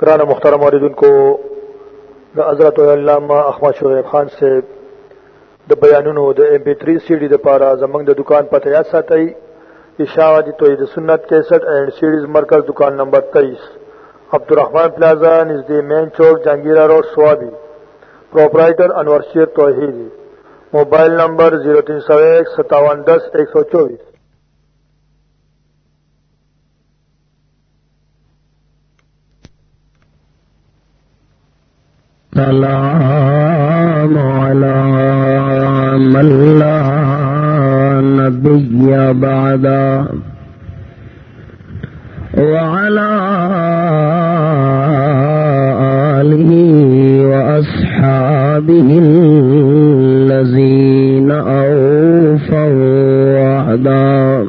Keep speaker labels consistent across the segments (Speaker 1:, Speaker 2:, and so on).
Speaker 1: کرانا مخترم عردن کو حضرت علامہ احمد شعیب خان سے د بیانونو د ایم پی 3 سی ڈی د پارا زمنګ د دکان پته یاد ساتي اشاعتی توحید سنت 61 اینڈ سیریز مرکز دکان نمبر 23 عبدالرحمن پلازا نزد مین چوک، Jahangira road, Swabi. Proprietor Anwar Sher Tauhidi. Mobile number 03015710124
Speaker 2: سلام على من لا نبي بعد. وعلى آله وأصحابه الذين أوفوا وعدا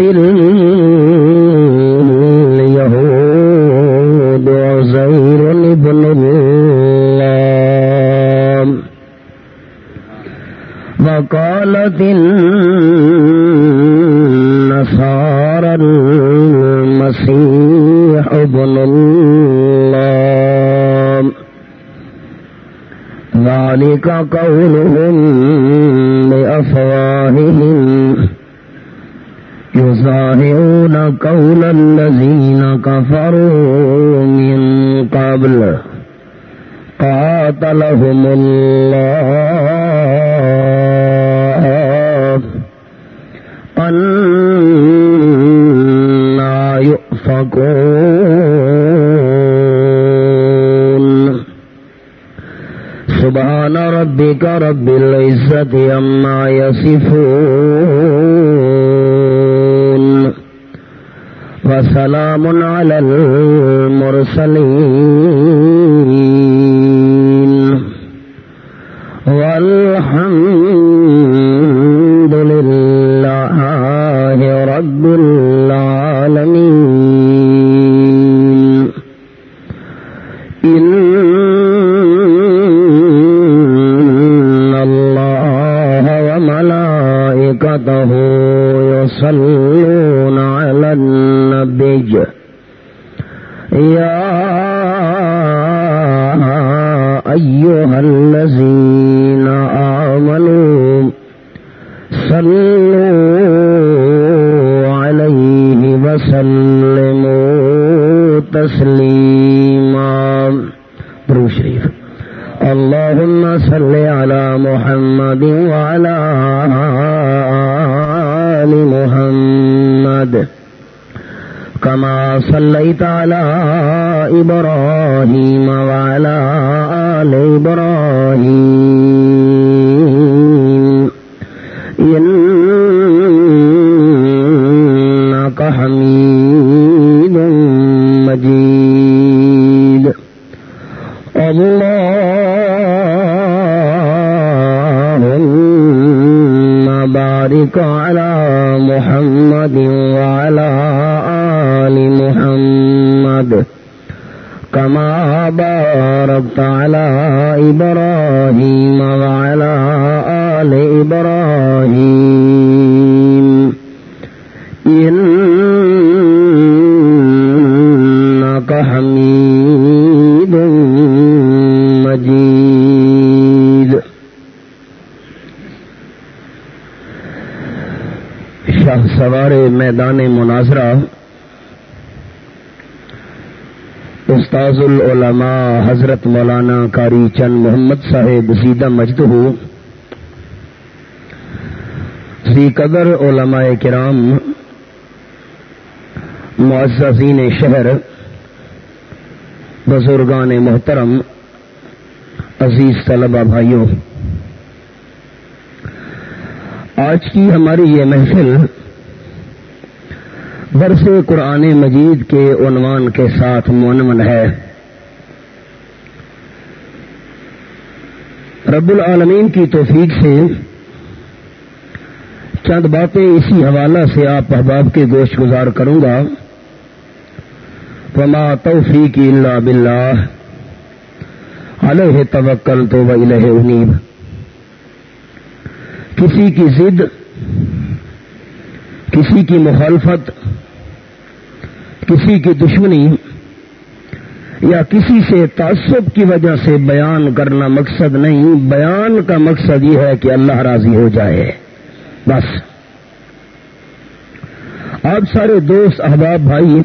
Speaker 2: اليهود عزير ابن الله. وقالت النصارى المسيح ابن الله. ذلك قولهم قول الذين كفروا من قبل قاتلهم الله أنا يؤفكون. سبحان ربك رب العزة عما يصفون. وسلام على المرسلين. صليت على إبراهيم میدان مناظرہ استاذ العلماء حضرت مولانا کاری چند محمد صاحب سیدہ مجد ہو۔ سی قدر علماء کرام، معززین شہر، بزرگان محترم، عزیز طلبہ بھائیوں، آج کی ہماری یہ محفل برس قرآن مجید کے عنوان کے ساتھ منمن ہے۔ رب العالمین کی توفیق سے چند باتیں اسی حوالہ سے آپ احباب کے گوشت گزار کروں گا۔ وما توفیق اللہ باللہ۔ علیہ توکل تو و انیب۔ کسی کی ضد، کسی کی مخالفت کسی کی دشمنی یا کسی سے تعصب کی وجہ سے بیان کرنا مقصد نہیں، بیان کا مقصد یہ ہے کہ اللہ راضی ہو جائے۔ بس۔ آپ سارے دوست، احباب، بھائی،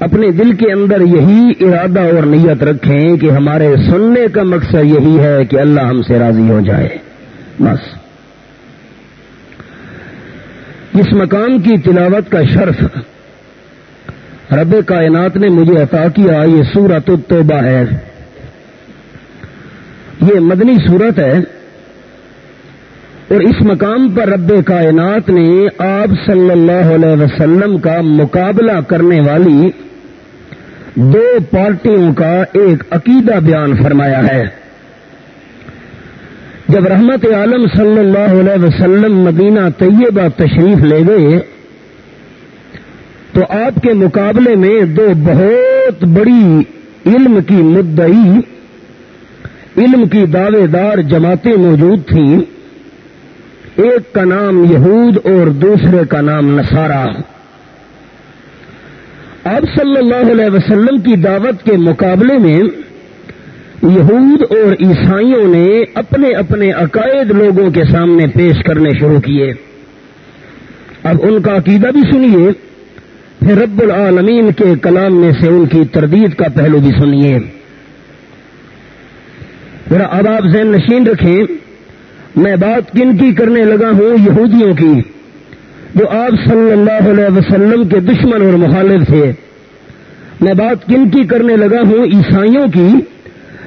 Speaker 2: اپنے دل کے اندر یہی ارادہ اور نیت رکھیں کہ ہمارے سننے کا مقصد یہی ہے کہ اللہ ہم سے راضی ہو جائے۔ بس۔ اس مقام کی تلاوت کا شرف رب کائنات نے مجھے عطا کیا، یہ سورت التوبہ ہے۔ یہ مدنی صورت ہے۔ اور اس مقام پر رب کائنات نے آپ صلی اللہ علیہ وسلم کا مقابلہ کرنے والی دو پارٹیوں کا ایک عقیدہ بیان فرمایا ہے۔ جب رحمت عالم صلی اللہ علیہ وسلم مدینہ طیبہ تشریف لے گئے تو آپ کے مقابلے میں دو بہت بڑی علم کی مدعی، علم کی دعوے دار جماعتیں موجود تھیں۔ ایک کا نام یہود اور دوسرے کا نام نصارہ۔ آپ صلی اللہ علیہ وسلم کی دعوت کے مقابلے میں یہود اور عیسائیوں نے اپنے اپنے عقائد لوگوں کے سامنے پیش کرنے شروع کیے۔ اب ان کا عقیدہ بھی سنیے۔ پھر رب العالمین کے کلام میں سے ان کی تردید کا پہلو بھی سنیے ذرا اب آپ ذہن نشین رکھیں۔ میں بات کن کی کرنے لگا ہوں یہودیوں کی، جو آپ صلی اللہ علیہ وسلم کے دشمن اور مخالف تھے۔ میں بات کن کی کرنے لگا ہوں عیسائیوں کی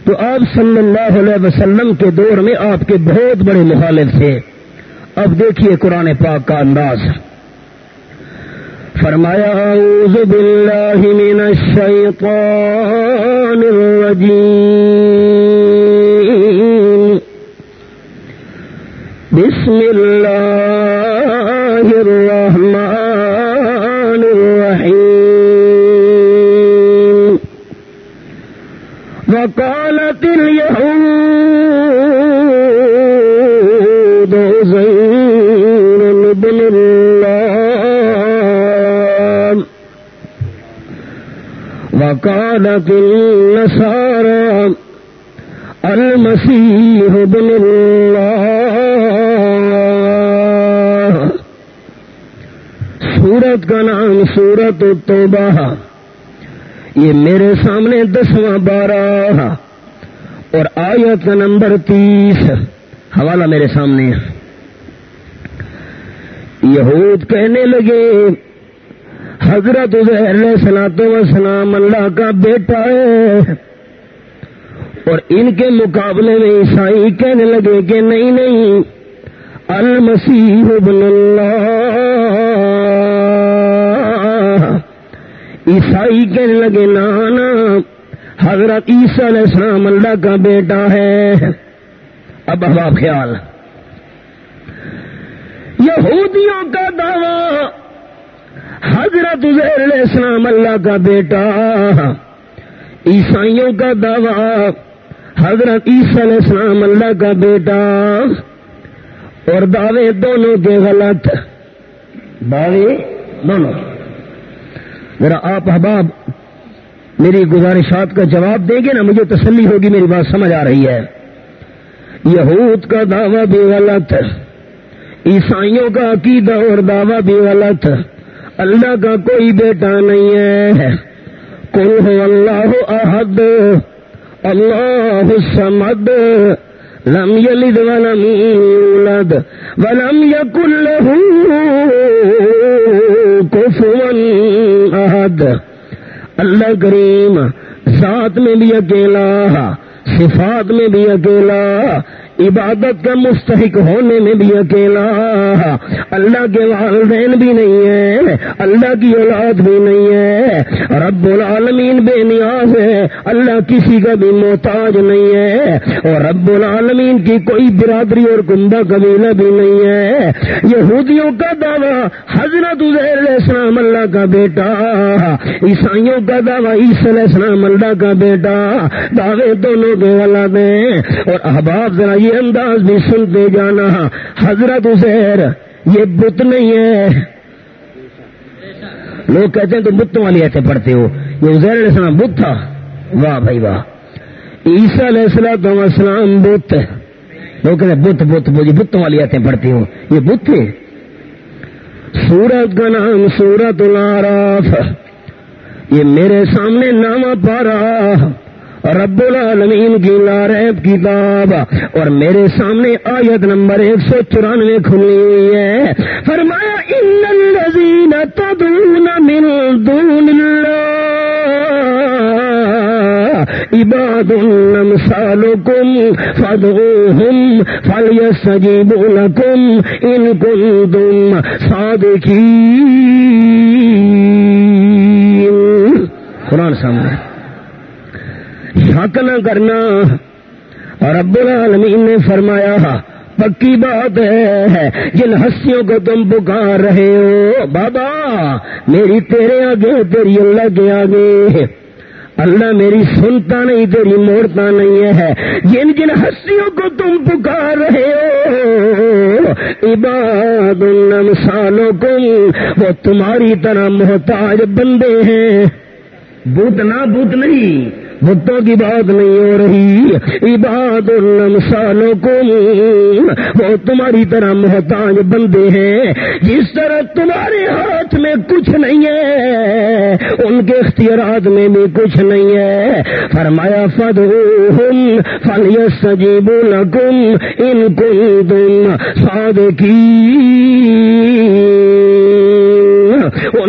Speaker 2: تو آپ صلی اللہ علیہ وسلم کے دور میں آپ کے بہت بڑے مخالف تھے۔ اب دیکھیے قرآن پاک کا انداز۔ فرمایا، اعوذ باللہ من الشیطان الرجیم. بسم اللہ الرحمن الرحیم. وقال قالت اليهود زين بن وقالت النصارى المسيح بن الله. سورت کا نام سورت التوبہ یہ میرے سامنے دسواں بارہ اور آیت نمبر تیس حوالہ میرے سامنے یہود کہنے لگے حضرت علیہ سلاط وسلام اللہ کا بیٹا ہے۔ اور ان کے مقابلے میں عیسائی کہنے لگے کہ نہیں نہیں، المسیح ابن اللہ۔ عیسائی کہنے لگے نانا حضرت عیسیٰ علیہ السلام اللہ کا بیٹا ہے۔ اب اب خیال۔ یہودیوں کا دعوی۔ حضرت عزیر علیہ السلام اللہ کا بیٹا، عیسائیوں کا دعوی، حضرت عیسیٰ علیہ السلام اللہ کا بیٹا۔ اور دعوے دونوں کے غلط۔ دعوے دونوں۔ میرا آپ احباب، میری گزارشات کا جواب دیں گے نا، مجھے تسلی ہوگی، میری بات سمجھ آ رہی ہے۔ یہود کا دعویٰ بھی غلط، عیسائیوں کا عقیدہ اور دعویٰ بھی غلط۔ اللہ کا کوئی بیٹا نہیں ہے۔ کل ہو اللہ احد۔ اللہ سمد لم یلد ولم یولد۔ ولم یکن له کفوا احد۔ اللہ کریم، ذات میں بھی اکیلا، صفات میں بھی اکیلا عبادت کا مستحق ہونے میں بھی اکیلا اللہ کے والدین بھی نہیں ہے اللہ کی اولاد بھی نہیں ہے رب العالمین بے نیاز ہے اللہ کسی کا بھی محتاج نہیں ہے اور رب العالمین کی کوئی برادری اور گندا قبیلہ بھی نہیں ہے یہودیوں کا دعویٰ حضرت علیہ السلام اللہ کا بیٹا، عیسائیوں کا دعویٰ علیہ السلام اللہ کا بیٹا۔ دعوے دونوں کے والا دیں اور احباب ذرا یہ انداز بھی سنتے جانا۔ حضرت اسیر یہ بت نہیں ہے۔ لوگ کہتے ہیں تو بتوں والی ایسے پڑھتے ہو۔ یہ علیہ السلام بت تھا۔ واہ بھائی واہ۔ عیسیٰ علیہ السلام السلام بت۔ لوگ کہتے ہیں بت بت بوجھ بتوں والی ایسے پڑھتے ہو۔ یہ بت تھے سورت کا نام سورت العراف۔ یہ میرے سامنے نامہ پا رہا رب العالمین کی لاریب کتاب اور میرے سامنے آیت نمبر ایک سو چورانوے کھلی ہوئی ہے۔ فرمایا، ان الذین تدعون من دون عباد امثالکم فادعوهم فلیستجیبوا لکم ان کنتم صادقین۔ قرآن سامنے۔ شک نہ کرنا۔ رب العالمین نے فرمایا، پکی بات ہے، جن ہستیوں کو تم پکار رہے ہو، بابا، میری تیرے آگے، تیری اللہ کے آگے۔ اللہ میری سنتا نہیں، تیری موڑتا نہیں ہے۔ جن جن ہستیوں کو تم پکار رہے ہو، عباد سالوں کو وہ تمہاری طرح محتاج بندے ہیں۔ بت نہ بت نہیں بتوں کی بات نہیں ہو رہی۔ عباد سالوں کو وہ تمہاری طرح محتاج بندے ہیں۔ جس طرح تمہارے ہاتھ میں کچھ نہیں ہے، ان کے اختیارات میں بھی کچھ نہیں ہے۔ فرمایا فد فل سجیب لکم ان کو تم ساد کی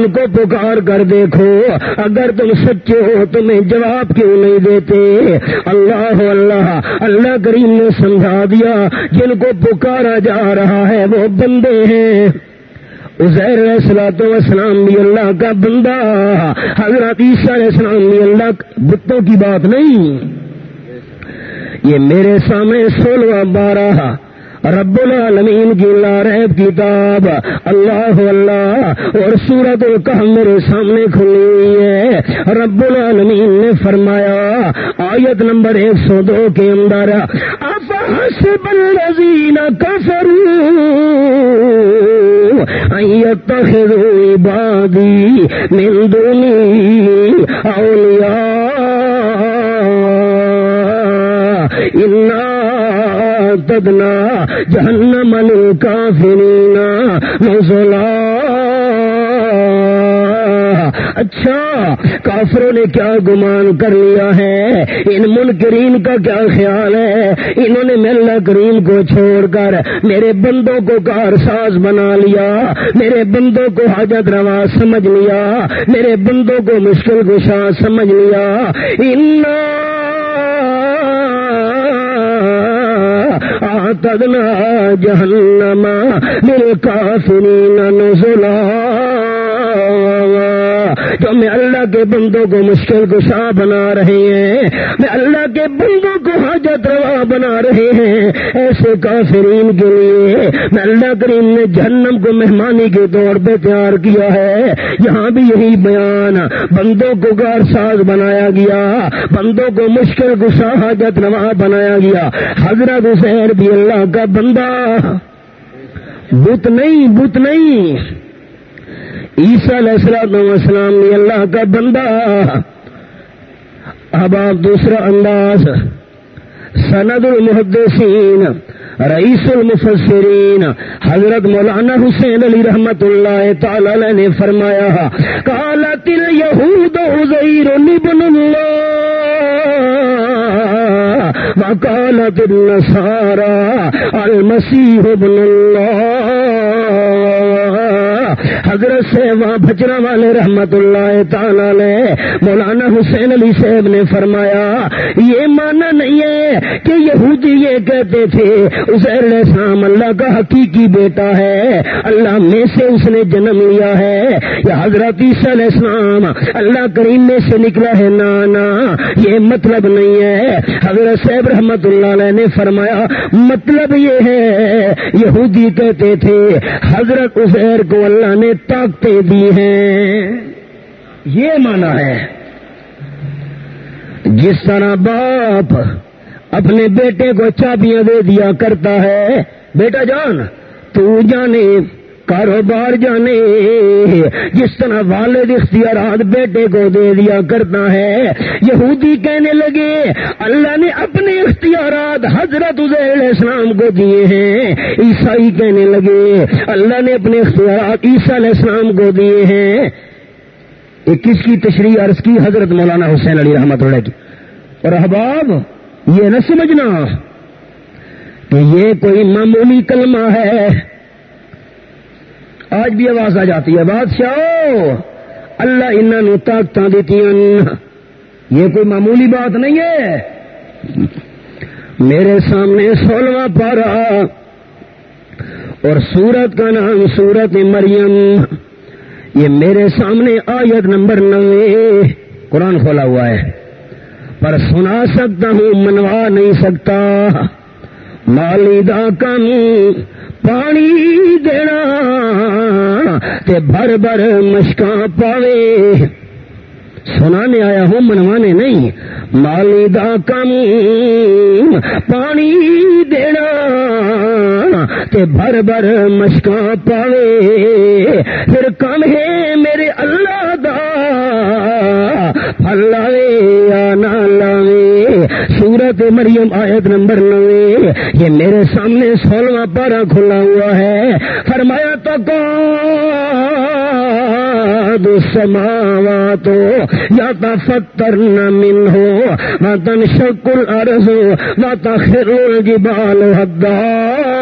Speaker 2: ان کو پکار کر دیکھو۔ اگر تم سچے ہو، تمہیں جواب کیوں نہیں دیتے؟ اللہ اللہ اللہ کریم نے سمجھا دیا، جن کو پکارا جا رہا ہے وہ بندے ہیں۔ عزیر علیہ السلام اسلام بھی اللہ کا بندہ، حضرت عیسیٰ علیہ السلام بھی اللہ بتوں کی بات نہیں۔ یہ میرے سامنے سولہ بارہ رب العالمین کی ریب کتاب، اللہ اللہ، اور سورت القح میرے سامنے کھلی ہوئی ہے۔ رب العالمین نے فرمایا، آیت نمبر ایک سو دو کے اندر، افحسب الذین کفروا ان يتخذوا عبادی من دونی اولیاء۔ تدنا جہنم الکافرین نزلا اچھا کافروں نے کیا گمان کر لیا ہے؟ ان منکرین کا کیا خیال ہے؟ انہوں نے ملا کریم کو چھوڑ کر میرے بندوں کو کار ساز بنا لیا، میرے بندوں کو حاجت روا سمجھ لیا، میرے بندوں کو مشکل گشا سمجھ لیا. ان آتدنا جہنما للکافرین کافی نزلا جو میں اللہ کے بندوں کو مشکل گشا بنا رہے ہیں۔ میں اللہ کے بندوں کو حاجت روا بنا رہے ہیں۔ ایسے کافرین کے لیے میں اللہ کریم نے جہنم کو مہمانی کے طور پہ تیار کیا ہے۔ یہاں بھی یہی بیان۔ بندوں کو گار ساز بنایا گیا۔ بندوں کو مشکل گسا حاجت روا بنایا گیا۔ حضرت حسین بھی اللہ کا بندہ۔ بت نہیں بت نہیں۔ عیسیٰ علیہ السلام السلام نے اللہ کا بندہ۔ اب آپ دوسرا انداز۔ سند المحدثین، رئیس المفسرین، حضرت مولانا حسین علی رحمت اللہ تعالی نے فرمایا کالت الیہود عزیر ابن اللہ وکالت النصارى المسیح ابن اللہ۔ حضرت سے وہاں بچنا والے رحمت اللہ تعالی مولانا حسین علی صاحب نے فرمایا، یہ مانا نہیں ہے کہ یہودی یہ کہتے تھے علیہ السلام اللہ کا حقیقی بیٹا ہے، اللہ میں سے اس نے جنم لیا ہے، یا حضرت عیسیٰ علیہ السلام اللہ کریم میں سے نکلا ہے نانا یہ مطلب نہیں ہے۔ حضرت صاحب رحمت اللہ علیہ نے فرمایا مطلب یہ ہے، یہودی کہتے تھے، حضرت عزیر کو اللہ نے طاقتیں دی ہیں۔ یہ مانا ہے، جس طرح باپ اپنے بیٹے کو چابیاں دے دیا کرتا ہے، بیٹا جان، تو جانے کاروبار جانے، جس طرح والد اختیارات بیٹے کو دے دیا کرتا ہے، یہودی کہنے لگے، اللہ نے اپنے اختیارات حضرت علیہ السلام کو دیے ہیں۔ عیسائی کہنے لگے، اللہ نے اپنے اختیارات عیسیٰ علیہ السلام کو دیے ہیں۔ کس کی تشریح عرض کی؟ حضرت مولانا حسین علی رحمت اللہ کی۔ اور احباب، یہ نہ سمجھنا کہ یہ کوئی معمولی کلمہ ہے۔ آج بھی آواز آ جاتی ہے۔ بادشاہ اللہ انہوں طاقت دیتی یہ کوئی معمولی بات نہیں ہے۔ میرے سامنے سولہواں پارا اور سورت کا نام سورت مریم۔ یہ میرے سامنے آیت نمبر نوے۔ قرآن کھولا ہوا ہے۔ پر سنا سکتا ہوں، منوا نہیں سکتا۔ مالی دا کم پانی دینا تے بھر بھر مشکاں پاوے۔ سنانے آیا ہوں، منوانے نہیں۔ مالی دا کم پانی دینا تے بھر بھر مشکاں پاوے۔ پھر کم ہے میرے اللہ دا اللہ یا نہ لاوے۔ سورت مریم آیت نمبر نوے۔ یہ میرے سامنے سولہواں پارا کھلا ہوا ہے۔ فرمایا تو سماوا تو یا فتر نہ من ہو تن شکل ارض ہو تخر الجبال حدا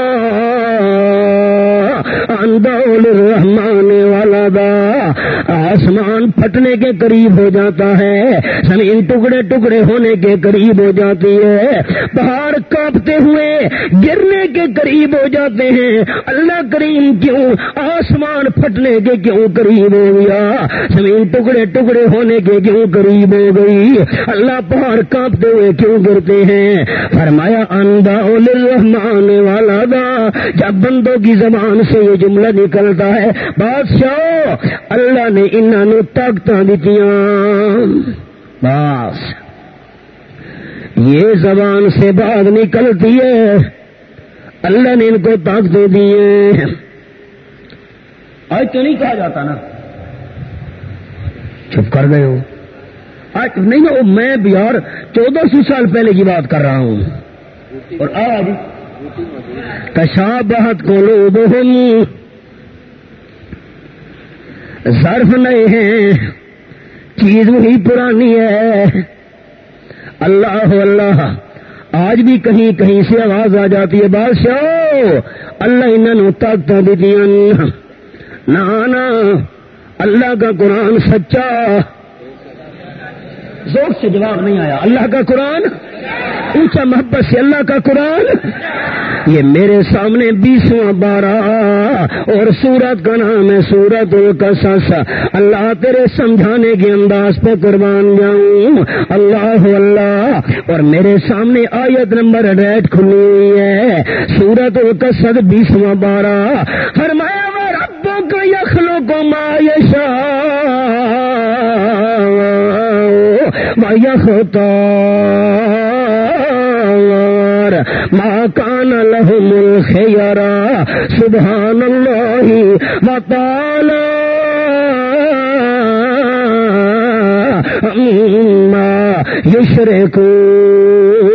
Speaker 2: رحمان والا دا آسمان پھٹنے کے قریب ہو جاتا ہے، زمین ٹکڑے ٹکڑے ہونے کے قریب ہو جاتی ہے۔ پہاڑ کانپتے ہوئے گرنے کے قریب ہو جاتے ہیں۔ اللہ کریم کیوں آسمان پھٹنے کے کیوں قریب ہو گیا؟ زمین ٹکڑے ٹکڑے ہونے کے کیوں قریب ہو گئی؟ اللہ پہاڑ کانپتے ہوئے کیوں گرتے ہیں؟ فرمایا اندا رحمان والا دا جب بندوں کی زبان سے یہ جملہ نکلتا ہے۔ بادشاہ اللہ نے انہوں طاقت دیتی بس۔ یہ زبان سے بات نکلتی ہے۔ اللہ نے ان کو طاقت دی ہے آج تو نہیں کہا جاتا نا۔ چپ کر گئے ہو۔ آج نہیں میں بہار چودہ سو سال پہلے کی بات کر رہا ہوں۔ اور آج تشابہت کو ظرف نہیں ہے، چیز وہی پرانی ہے۔ اللہ اللہ، آج بھی کہیں کہیں سے آواز آ جاتی ہے بادشاہ اللہ انہوں طاقت دیتی نہ اللہ کا قرآن سچا۔ زور سے جواب نہیں آیا۔ اللہ کا قرآن اونچا محبت سے اللہ کا قرآن، یہ میرے سامنے بیسواں بارہ، اور سورت کا نام ہے سورت القصص۔ اللہ تیرے سمجھانے کے انداز پہ قربان جاؤں۔ اللہ اللہ۔ اور میرے سامنے آیت نمبر ریٹ کھلی ہوئی ہے۔ سورت القصص بیسواں بارہ۔ فرمایا ربوں کا یخلو کو مایشا يختار ما كان لهم الخيرا سبحان الله وطالا ما يشركون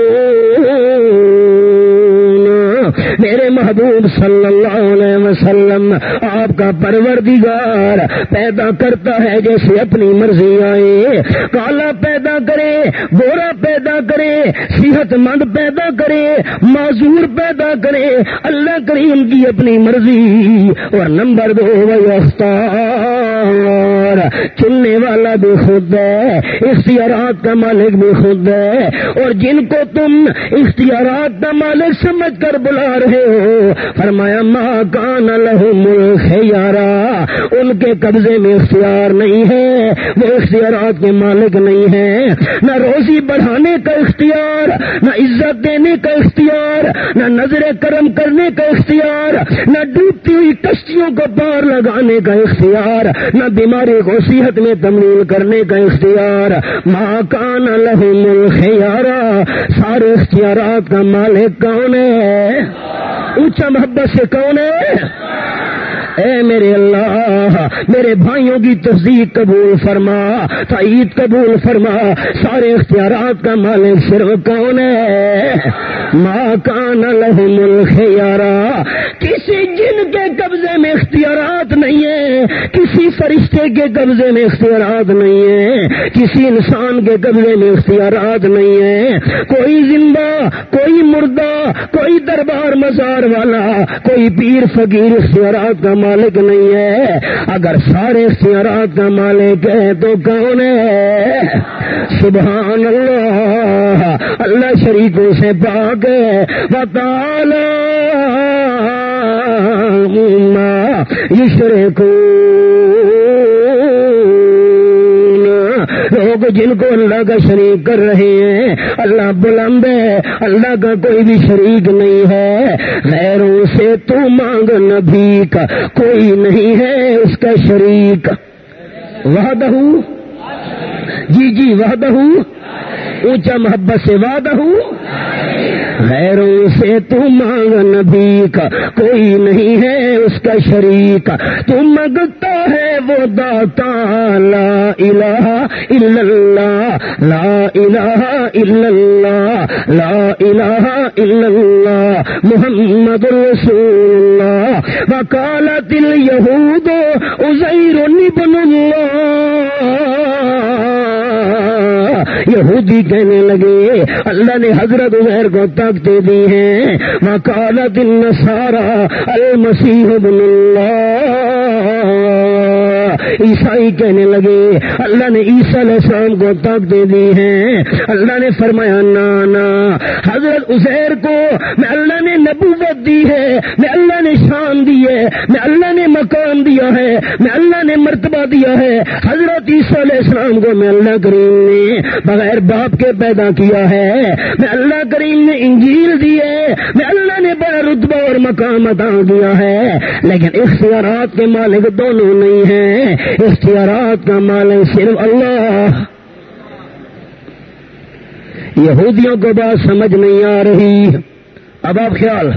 Speaker 2: محبوب صلی اللہ علیہ وسلم آپ کا پروردگار پیدا کرتا ہے جیسے اپنی مرضی آئے۔ کالا پیدا کرے گورا پیدا کرے، صحت مند پیدا کرے، معذور پیدا کرے۔ اللہ کریم کی اپنی مرضی۔ اور نمبر دو اختار چننے والا بھی خود ہے، اختیارات کا مالک بھی خود ہے۔ اور جن کو تم اختیارات کا مالک سمجھ کر بلا رہے ہو فرمایا ماں کان لہو ملک ان کے قبضے میں اختیار نہیں ہے، وہ اختیارات کے مالک نہیں ہے نہ روزی بڑھانے کا اختیار، نہ عزت دینے کا اختیار، نہ نظر کرم کرنے کا اختیار، نہ ڈوبتی ہوئی کشتیوں کو پار لگانے کا اختیار، نہ بیماری کو صحت میں تملیل کرنے کا اختیار۔ ماں کان لہو ملک سارے اختیارات کا مالک کون ہے؟ اونچا محبت سے کون ہے؟ اے میرے اللہ، میرے بھائیوں کی تصدیق قبول فرما تعید قبول فرما، سارے اختیارات کا مالک صرف کون ہے؟ ماں کان ملک یارا کسی جن کے قبضے میں اختیارات نہیں ہے کسی فرشتے کے قبضے میں اختیارات نہیں ہے کسی انسان کے قبضے میں اختیارات نہیں ہے کوئی زندہ، کوئی مردہ، کوئی دربار مزار والا، کوئی پیر فقیر اختیارات کا مالک مالک نہیں ہے۔ اگر سارے اختیارات کا مالک ہے تو کون ہے؟ سبحان اللہ۔ اللہ شریکوں سے پاک ہے۔ بطال عشرے کو لوگ جن کو اللہ کا شریک کر رہے ہیں، اللہ بلند ہے، اللہ کا کوئی بھی شریک نہیں ہے۔ غیروں سے تو مانگ نبی کا کوئی نہیں ہے اس کا شریک۔ وحدہ۔ جی جی وحدہ۔ اونچا محبت سے وعدہ غیروں سے تو مانگ نبی کا کوئی نہیں ہے اس کا شریک۔ تو مگتا ہے وہ داتا، لا الہ الا اللہ، لا الہ الا اللہ، لا الہ الا اللہ، محمد رسول اللہ وکالت الیہود عزیر ابن اللہ۔ یہودی کہنے لگے، اللہ نے حضرت عمر کو تک دے دی ہے۔ مکالت النصارى المسیح ابن اللہ عیسائی کہنے لگے، اللہ نے عیسیٰ علیہ السلام کو تب دے دی ہیں اللہ نے فرمایا نانا حضرت عزیر کو میں اللہ نے نبوت دی ہے، میں اللہ نے شان دی ہے، میں اللہ نے مکان دیا ہے، میں اللہ نے مرتبہ دیا ہے۔ حضرت عیسیٰ علیہ السلام کو میں اللہ کریم نے بغیر باپ کے پیدا کیا ہے۔ میں اللہ کریم نے انجیل دی ہے، میں اللہ نے بڑا رتبہ اور مقام عطا دیا ہے۔ لیکن اختیارات کے مالک دونوں نہیں ہیں۔ اختیارات کا مالک صرف اللہ۔ یہودیوں کو بات سمجھ نہیں آ رہی۔ اب آپ خیال۔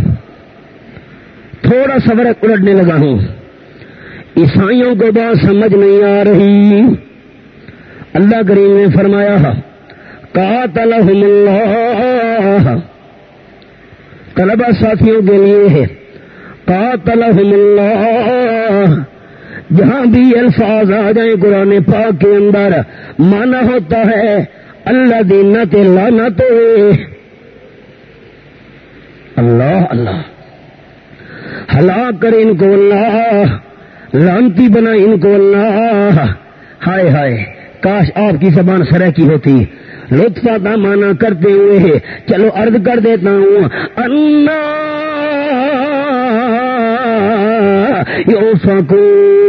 Speaker 2: تھوڑا سا فرق الٹنے لگا ہوں۔ عیسائیوں کو بات سمجھ نہیں آ رہی۔ اللہ کریم نے فرمایا، قاتلہم اللہ۔ طلبہ ساتھیوں کے لیے ہے۔ قاتلہم اللہ۔ جہاں بھی الفاظ آ جائیں قرآن پاک کے اندر مانا ہوتا ہے، اللہ دین لانا تو اللہ اللہ۔ ہلاک کر ان کو اللہ، لانتی بنا ان کو اللہ۔ ہائے ہائے۔ کاش آپ کی زبان سرح کی ہوتی۔ لطف کا مانا کرتے ہوئے، چلو ارد کر دیتا ہوں۔ اللہ یو سکو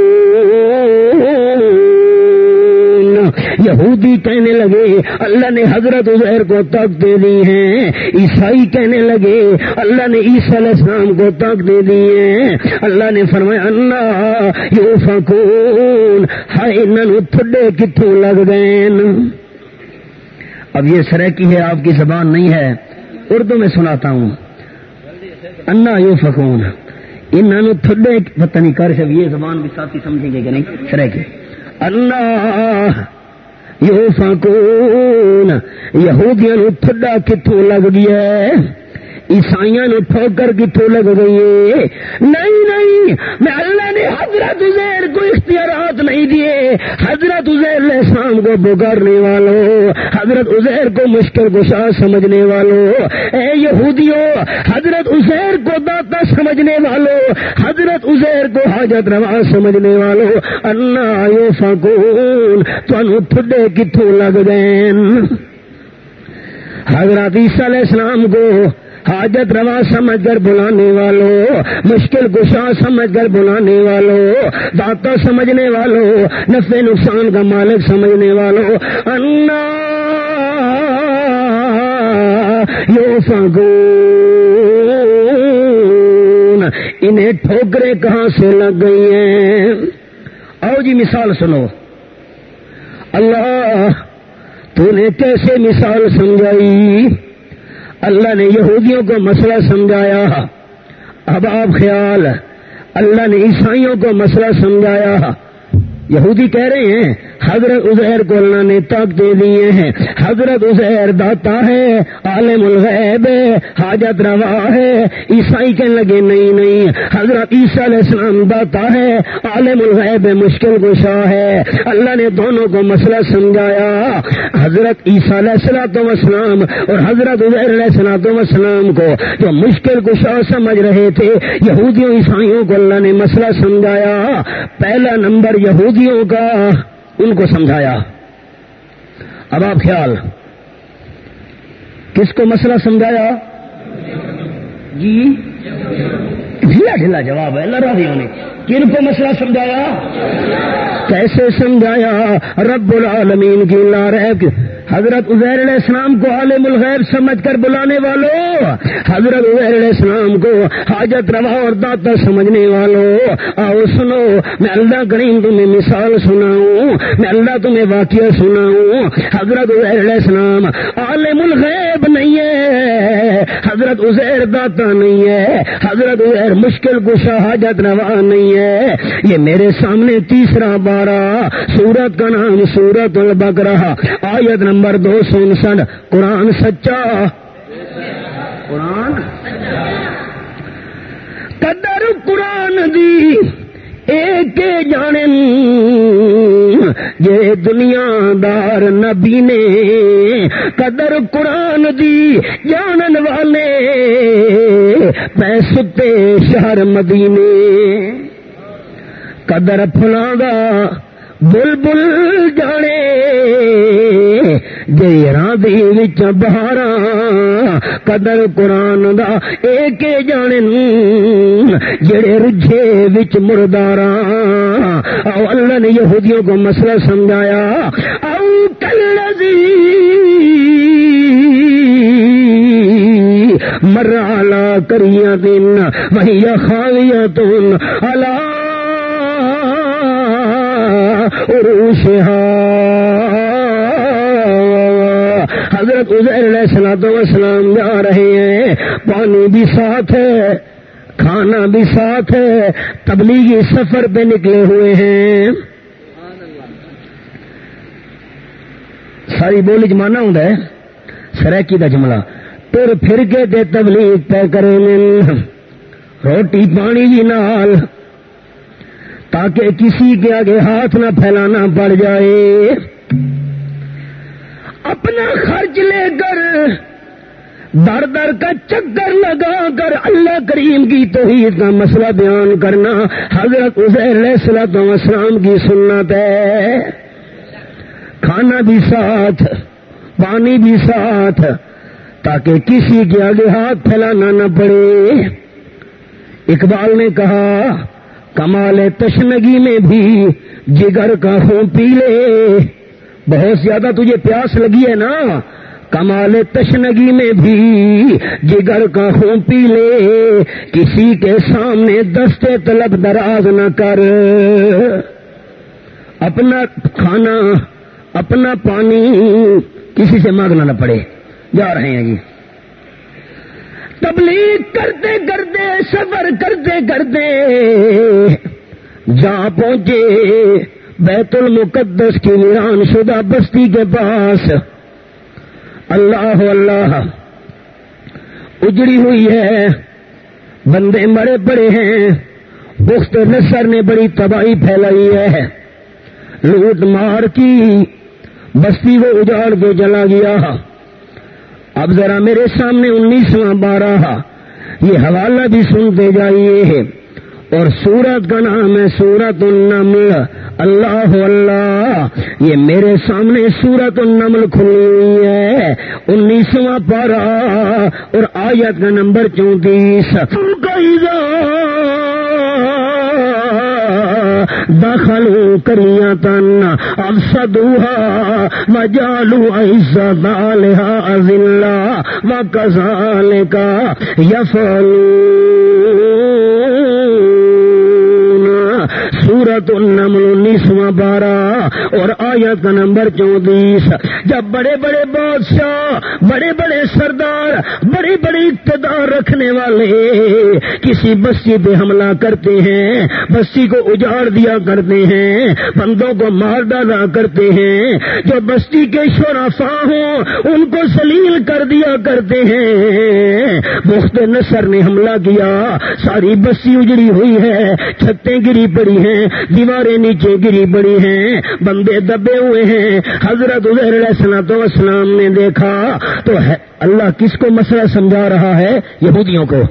Speaker 2: یہودی کہنے لگے، اللہ نے حضرت عزیر کو تک دے دی ہیں عیسائی کہنے لگے، اللہ نے عیسی علیہ السلام کو تک دے دی ہیں اللہ نے فرمایا اللہ یو فکون ہائے نن تھڈے کتوں لگ گئے اب یہ سرکی ہے، آپ کی زبان نہیں ہے۔ اردو میں سناتا ہوں۔ انا یو فکون انہوں تھڈے پتہ نہیں کر سب یہ زبان بھی ساتھی سمجھیں گے کہ نہیں؟ سرکی اللہ یہ سا کو یہودیاں تھڈا کتوں لگ گیا ہے عیسائیوں نے ٹھوکر کتوں لگ گئی ہے۔ نہیں نہیں، میں اللہ نے حضرت ازیر کو اختیارات نہیں دیے۔ حضرت ازیر السلام کو بگڑنے والوں، حضرت ازیر کو مشکل گشا سمجھنے والوں۔ اے یہودیوں حضرت ازیر کو داتا سمجھنے والوں۔ حضرت ازیر کو حاجت روا سمجھنے والوں۔ اللہ یو فکون تھڈے کتوں لگ گئے حضرت عیسیٰ علیہ السلام کو حاجت روا سمجھ کر بلانے والوں مشکل گشا سمجھ کر بلانے والوں داتا سمجھنے والوں نفع نقصان کا مالک سمجھنے والوں انا یو فگو انہیں ٹھوکرے کہاں سے لگ گئی ہیں؟ آؤ جی مثال سنو۔ اللہ، تو نے کیسے مثال سمجھائی؟ اللہ نے یہودیوں کو مسئلہ سمجھایا۔ اب آپ خیال، اللہ نے عیسائیوں کو مسئلہ سمجھایا۔ یہودی کہہ رہے ہیں، حضرت ازیر کو اللہ نے تک دے دیے ہیں۔ حضرت ازیر داتا ہے، عالم الغیب حاجت روا ہے۔ عیسائی کہنے لگے، نہیں نہیں۔ حضرت عیسیٰ علیہ السلام داتا ہے، عالم الغیب مشکل گشا ہے۔ اللہ نے دونوں کو مسئلہ سمجھایا۔ حضرت عیسیٰ علیہ السلام وسلام اور حضرت ازیر علیہ السلام وسلام کو جو مشکل گشا سمجھ رہے تھے، یہودیوں، عیسائیوں کو اللہ نے مسئلہ سمجھایا۔ پہلا نمبر یہودیوں کا ان کو سمجھایا۔ اب آپ خیال، کس کو مسئلہ سمجھایا؟ جی۔ ڈھیلا ڈھیلا جواب ہے لڑا راضی ہونے۔ کن کو مسئلہ سمجھایا؟ کیسے سمجھایا؟ رب العالمین کی نار حضرت عزیر علیہ السلام کو عالم الغیب سمجھ کر بلانے والوں حضرت عزیر علیہ السلام کو حاجت روا اور داتا سمجھنے والوں آؤ سنو، میں اللہ کریم تمہیں مثال سناؤں، میں اللہ تمہیں واقعہ سناؤں۔ حضرت عزیر علیہ السلام عالم الغیب نہیں ہے، حضرت عزیر داتا نہیں ہے، حضرت عزیر مشکل کشا حاجت روا نہیں ہے۔ یہ میرے سامنے تیسرا بارہ، سورت کا نام سورت البکرہ آیت نمبر نمبر دو سو انسٹھ قرآن سچا۔ قرآن؟ قدر قرآن دی ایک جان یہ دنیا دار نبی نے قدر قرآن دی جانن والے میں ستے شہر مدینے۔ قدر فلاں بل بل جانے جی بہار قدر قرآن دا ایک جانے جڑے رجھے وچ مردار اللہ نے یہودیوں کو مسئلہ سمجھایا، او کلزی مرالا کریاں دن، وہی خالیاں تن اللہ ہاں حضرت علیہ سلاد وسلام جا رہے ہیں، پانی بھی ساتھ ہے، کھانا بھی ساتھ ہے، تبلیغی سفر پہ نکلے ہوئے ہیں۔ ساری بولی جمانا ہوں سریکی کا جملہ۔ تر پھر کے دے تبلیغ پہ کرے روٹی پانی بھی نال۔ تاکہ کسی کے آگے ہاتھ نہ پھیلانا پڑ جائے۔ اپنا خرچ لے کر در در کا چکر لگا کر اللہ کریم کی توحید کا مسئلہ بیان کرنا حضرت علیہ اسلام کی سنت ہے۔ کھانا بھی ساتھ، پانی بھی ساتھ، تاکہ کسی کے آگے ہاتھ پھیلانا نہ پڑے۔ اقبال نے کہا کمال تشنگی میں بھی جگر کا خون پی لے بہت زیادہ تجھے پیاس لگی ہے نا۔ کمال تشنگی میں بھی جگر کا خون پی لے کسی کے سامنے دستے طلب دراز نہ کر۔ اپنا کھانا، اپنا پانی کسی سے مانگنا نہ پڑے۔ جا رہے ہیں جی۔ تبلیغ کرتے کرتے سفر کرتے کرتے جا پہنچے بیت المقدس کی ویران شدہ بستی کے پاس۔ اللہ اللہ، اجڑی ہوئی ہے۔ بندے مرے پڑے ہیں۔ بخت نصر نے بڑی تباہی پھیلائی ہے۔ لوٹ مار کی، بستی کو اجاڑ کے چلا گیا۔ اب ذرا میرے سامنے انیسواں بارہ یہ حوالہ بھی سنتے جائیے۔ اور سورت کا نام ہے سورت النمل۔ اللہ اللہ، یہ میرے سامنے سورت النمل کھلی ہوئی ہے۔ انیسواں پارا اور آیت کا نمبر چونتیس۔ دخلوا قرية أفسدوها وجعلوا عزة أهلها أذلة وكذلك يفعلون سورت النمل انیسواں بارہ اور آیت کا نمبر چونتیس۔ جب بڑے بڑے بادشاہ، بڑے بڑے سردار، بڑی بڑی اقتدار رکھنے والے کسی بستی پہ حملہ کرتے ہیں، بستی کو اجاڑ دیا کرتے ہیں، بندوں کو مار ڈالا کرتے ہیں، جو بستی کے شورافا ہوں، ان کو سلیل کر دیا کرتے ہیں۔ مفت نصر نے حملہ کیا، ساری بستی اجڑی ہوئی ہے، چھتیں گری پڑی ہیں۔ دیواریں نیچے گری پڑی ہیں۔ بندے دبے ہوئے ہیں۔ حضرت علیہ السلام نے دیکھا۔ تو اللہ کس کو مسئلہ سمجھا رہا ہے؟ یہودیوں کو۔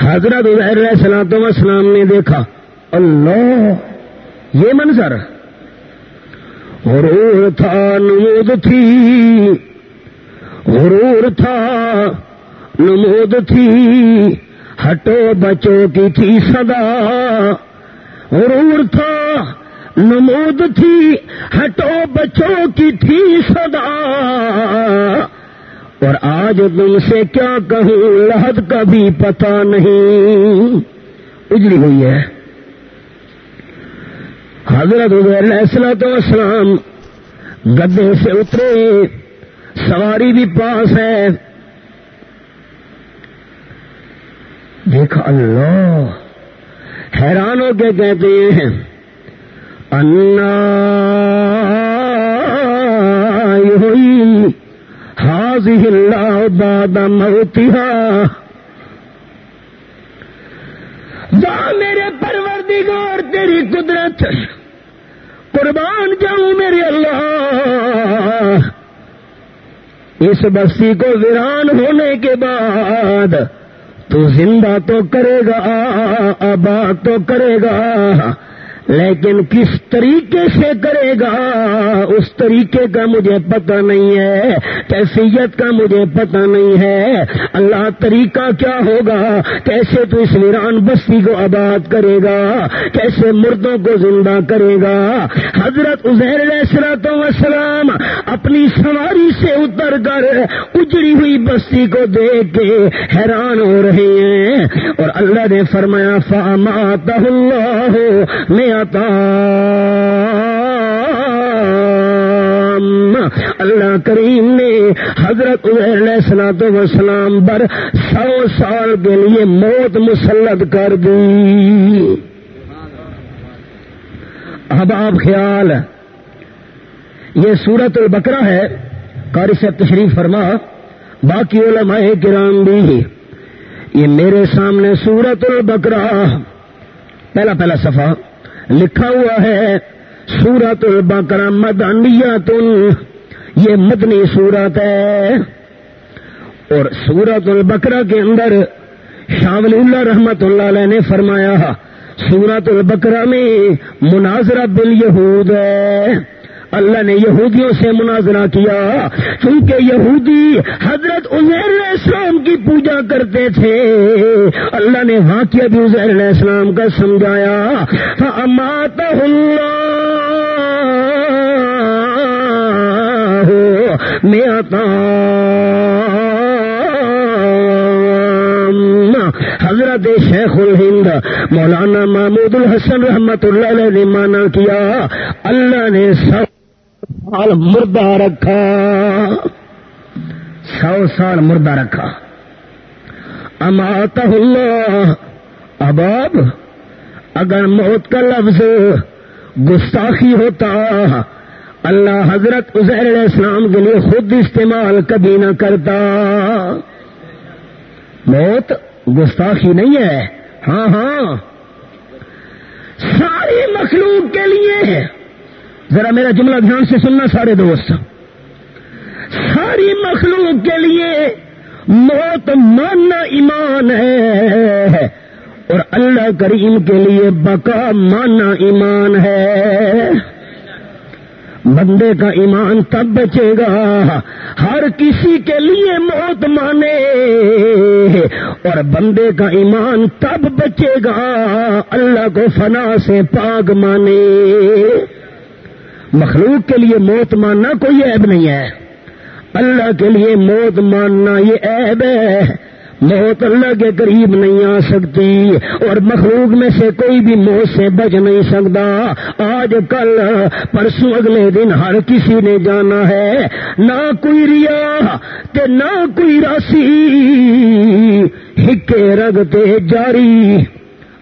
Speaker 2: حضرت علیہ السلام نے دیکھا۔ اللہ، یہ منظر۔ غرور تھا، نمود تھی۔ غرور تھا، نمود تھی۔ ہٹو بچوں کی تھی صدا۔ غرور تھا، نمود تھی، ہٹو بچوں کی تھی صدا۔ اور آج تم سے کیا کہوں، لہد کا بھی پتا نہیں۔ اجڑی ہوئی ہے۔ حضرت السلط اسلام گدے سے اترے۔ سواری بھی پاس ہے۔ دیکھا اللہ حیران ہو کے کہتے ہیں، انا ہوئی حاضی اللہ باد موتیہ جا میرے پروردگار، تیری قدرت، قربان جاؤں میرے اللہ۔ اس بستی کو ویران ہونے کے بعد تو زندہ تو کرے گا آباد تو کرے گا لیکن کس طریقے سے کرے گا، اس طریقے کا مجھے پتہ نہیں ہے، کیفیت کا مجھے پتہ نہیں ہے۔ اللہ طریقہ کیا ہوگا؟ کیسے تو اس ویران بستی کو آباد کرے گا؟ کیسے مردوں کو زندہ کرے گا؟ حضرت عزیر وسلام اپنی سواری سے اتر کر اجڑی ہوئی بستی کو دیکھ کے حیران ہو رہے ہیں۔ اور اللہ نے فرمایا فامات اللہ میں اللہ کریم نے حضرت سلاد وسلام پر سو سال کے لیے موت مسلط کر دی۔ اب آپ خیال، یہ سورت البکرا ہے کاری سے تشریف فرما، باقی علماء کرام بھی۔ یہ میرے سامنے سورت البکرا پہلا پہلا صفحہ۔ لکھا ہوا ہے، سورت البکرا مدنیا تن یہ مدنی سورت ہے۔ اور سورت البکرا کے اندر شامل اللہ رحمت اللہ علیہ نے فرمایا، سورت البکرا میں مناظرہ بل یہود ہے۔ اللہ نے یہودیوں سے مناظرہ کیا کیونکہ یہودی حضرت عزیر علیہ السلام کی پوجا کرتے تھے۔ اللہ نے ہاں واقعہ بھی عزیر علیہ السلام کا سمجھایا۔ امات اللہ میں آتا حضرت شیخ الہند مولانا محمود الحسن رحمت اللہ علیہ نے مانا کیا۔ اللہ نے سب سال مردہ رکھا۔ سو سال مردہ رکھا۔ امات اللہ۔ اباب اگر موت کا لفظ گستاخی ہوتا، اللہ حضرت عزیر علیہ السلام کے لیے خود استعمال کبھی نہ کرتا۔ موت گستاخی نہیں ہے۔ ہاں ہاں۔ ساری مخلوق کے لیے ذرا میرا جملہ دھیان سے سننا سارے دوست. ساری مخلوق کے لیے موت ماننا ایمان ہے اور اللہ کریم کے لیے بقا ماننا ایمان ہے. بندے کا ایمان تب بچے گا ہر کسی کے لیے موت مانے اور بندے کا ایمان تب بچے گا اللہ کو فنا سے پاک مانے. مخلوق کے لیے موت ماننا کوئی عیب نہیں ہے۔ اللہ کے لیے موت ماننا یہ عیب ہے۔ موت اللہ کے قریب نہیں آ سکتی اور مخلوق میں سے کوئی بھی موت سے بچ نہیں سکتا۔ آج کل پرسوں اگلے دن ہر کسی نے جانا ہے۔ نہ کوئی ریا تے نہ کوئی راسی۔ ہکے رگتے جاری۔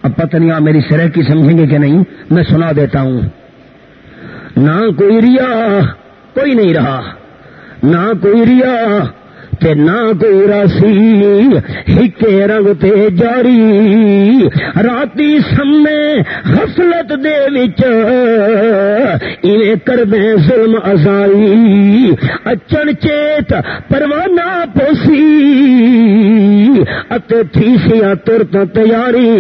Speaker 2: اب پتہ نہیں آپ میری سرح کی سمجھیں گے کہ نہیں، میں سنا دیتا ہوں۔ نہ کوئی ریا کوئی نہیں رہا۔ نہ کوئی ریا تے نہ کوئی راسی، ہکے رنگ تے جاری۔ راتی سمے غفلت دے وچ ایویں کردے ظلم ازائی۔ اچن چیت پروانہ پوسی۔ اتے تھی سیا ترت تیاری۔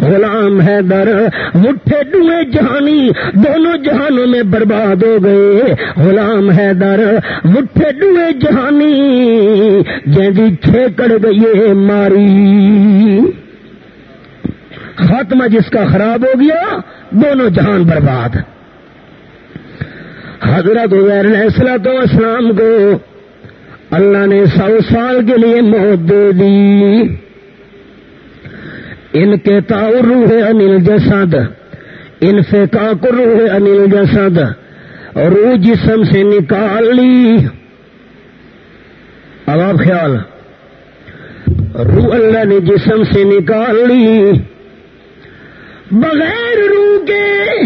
Speaker 2: غلام ہے در مٹھے ڈوئے جہانی، دونوں جہانوں میں برباد ہو گئے۔ غلام ہے در مٹھے ڈوئے جہانی۔ جی کھیکڑ گئی ماری۔ خاتمہ جس کا خراب ہو گیا، دونوں جہان برباد۔ حضرت علیہ تو اسلام کو اللہ نے سو سال کے لیے موت دے دی۔ ان کے روح انل جسد، ان سے کاکر روح انل جسد، روح جسم سے نکال لی۔ اب آپ خیال روح اللہ نے جسم سے نکال لی۔ بغیر روح کے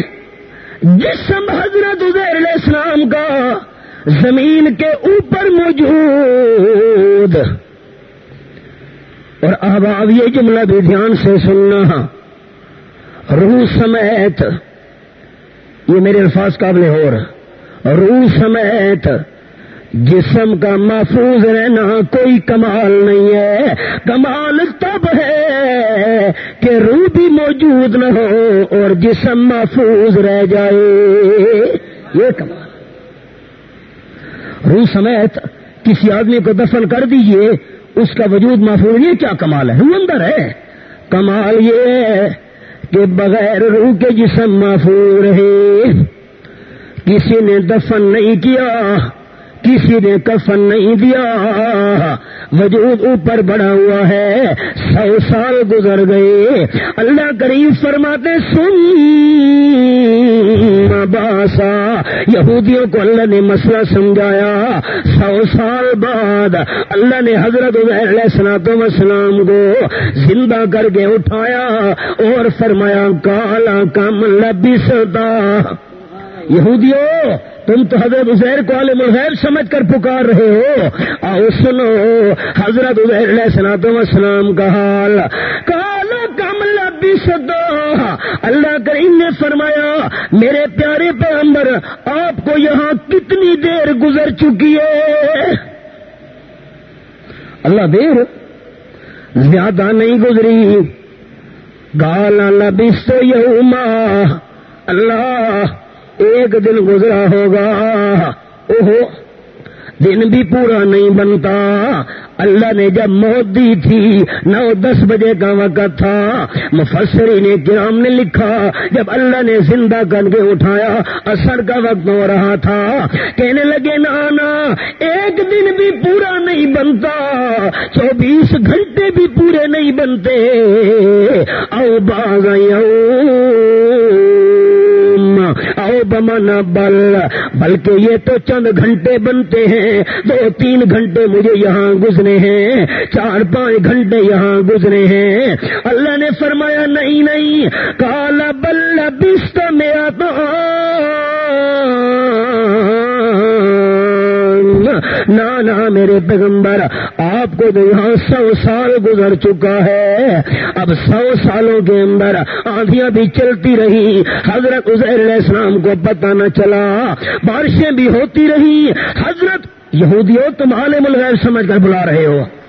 Speaker 2: جسم حضرت علیہ السلام کا زمین کے اوپر موجود۔ اور اب آپ یہ جملہ بھی دھیان سے سننا۔ روح سمیت، یہ میرے الفاظ قابل اور روح سمیت جسم کا محفوظ رہنا کوئی کمال نہیں ہے۔ کمال تب ہے کہ روح بھی موجود نہ ہو اور جسم محفوظ رہ جائے۔ یہ کمال۔ روح سمیت کسی آدمی کو دفن کر دیجیے، اس کا وجود محفوظ۔ یہ کیا کمال ہے؟ روح اندر ہے۔ کمال یہ ہے کہ بغیر روح کے جسم محفوظ رہے۔ کسی نے دفن نہیں کیا۔ کسی نے کفن نہیں دیا۔ وجود اوپر بڑا ہوا ہے۔ سو سال گزر گئے۔ اللہ کریم فرماتے، سن۔ باسا۔ یہودیوں کو اللہ نے مسئلہ سمجھایا۔ سو سال بعد اللہ نے حضرت علیہ سناتم اسلام کو زندہ کر کے اٹھایا اور فرمایا، کالا کم لبستا۔ یہودیوں تم تو حضرت عزیر کو عالم الغیب سمجھ کر پکار رہے ہو۔ آؤ سنو، حضرت عزیر علیہ السلام اسلام کا حال۔ کالا کمل سدو اللہ کریم نے فرمایا، میرے پیارے پیغمبر، آپ کو یہاں کتنی دیر گزر چکی ہے؟ اللہ دیر؟ زیادہ نہیں گزری۔ گالا لبیس تو یوما۔ اللہ ایک دن گزرا ہوگا اوہو دن بھی پورا نہیں بنتا۔ اللہ نے جب موت دی تھی نو دس بجے کا وقت تھا۔ مفسری نے کرام نے لکھا، جب اللہ نے زندہ کر کے اٹھایا، اثر کا وقت ہو رہا تھا۔ کہنے لگے، نانا، ایک دن بھی پورا نہیں بنتا۔ چوبیس گھنٹے بھی پورے نہیں بنتے۔ او باغ او بمانا بل۔ بلکہ یہ تو چند گھنٹے بنتے ہیں۔ دو تین گھنٹے مجھے یہاں گزرے ہیں۔ چار پانچ گھنٹے یہاں گزرے ہیں۔ اللہ نے فرمایا، نہیں نہیں۔ کالا بل بست میرا تو نہ میرے پیغمبر، آپ کو تو یہاں سو سال گزر چکا ہے۔ اب سو سالوں کے اندر آندیاں بھی چلتی رہی۔ حضرت علیہ السلام کو پتہ نہ چلا۔ بارشیں بھی ہوتی رہی۔ حضرت یہودیوں تم عالم الغیب سمجھ کر بلا رہے ہو۔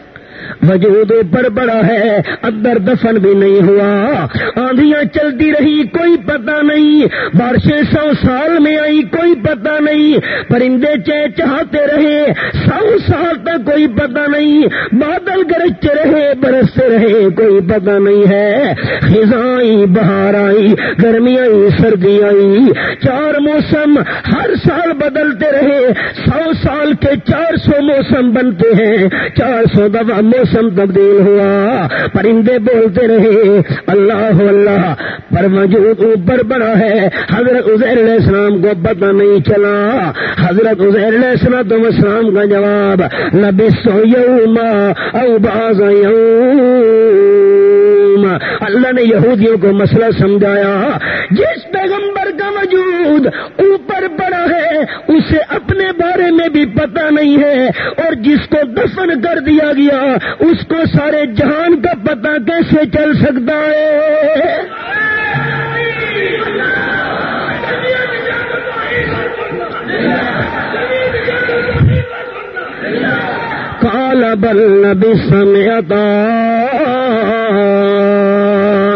Speaker 2: وجود اوپر بڑا ہے، اندر دفن بھی نہیں ہوا۔ آندیاں چلتی رہی، کوئی پتہ نہیں۔ بارشیں سو سال میں آئی کوئی پتہ نہیں۔ پرندے چہ رہے، سو سال تک کوئی پتہ نہیں۔ بادل گرجتے رہے برستے رہے، کوئی پتہ نہیں ہے۔ خزائی بہار آئی گرمی آئی سردی آئی چار موسم ہر سال بدلتے رہے۔ سو سال کے چار سو موسم بنتے ہیں۔ چار سو دفعہ موسم تبدیل ہوا، پرندے بولتے رہے، اللہ اللہ پر موجود اوپر بڑا ہے، حضرت عزیر علیہ السلام کو پتہ نہیں چلا۔ حضرت عزیر علیہ السلام السلام کا جواب لبسو یوم او باز یوم۔ اللہ نے یہودیوں کو مسئلہ سمجھایا۔ جس پیغمبر کا وجود اوپر بڑا ہے، اسے اپنے بارے میں بھی پتہ نہیں ہے۔ اور جس کو دفن کر دیا گیا، اس کو سارے جہان کا پتہ کیسے چل سکتا ہے؟ کالا بل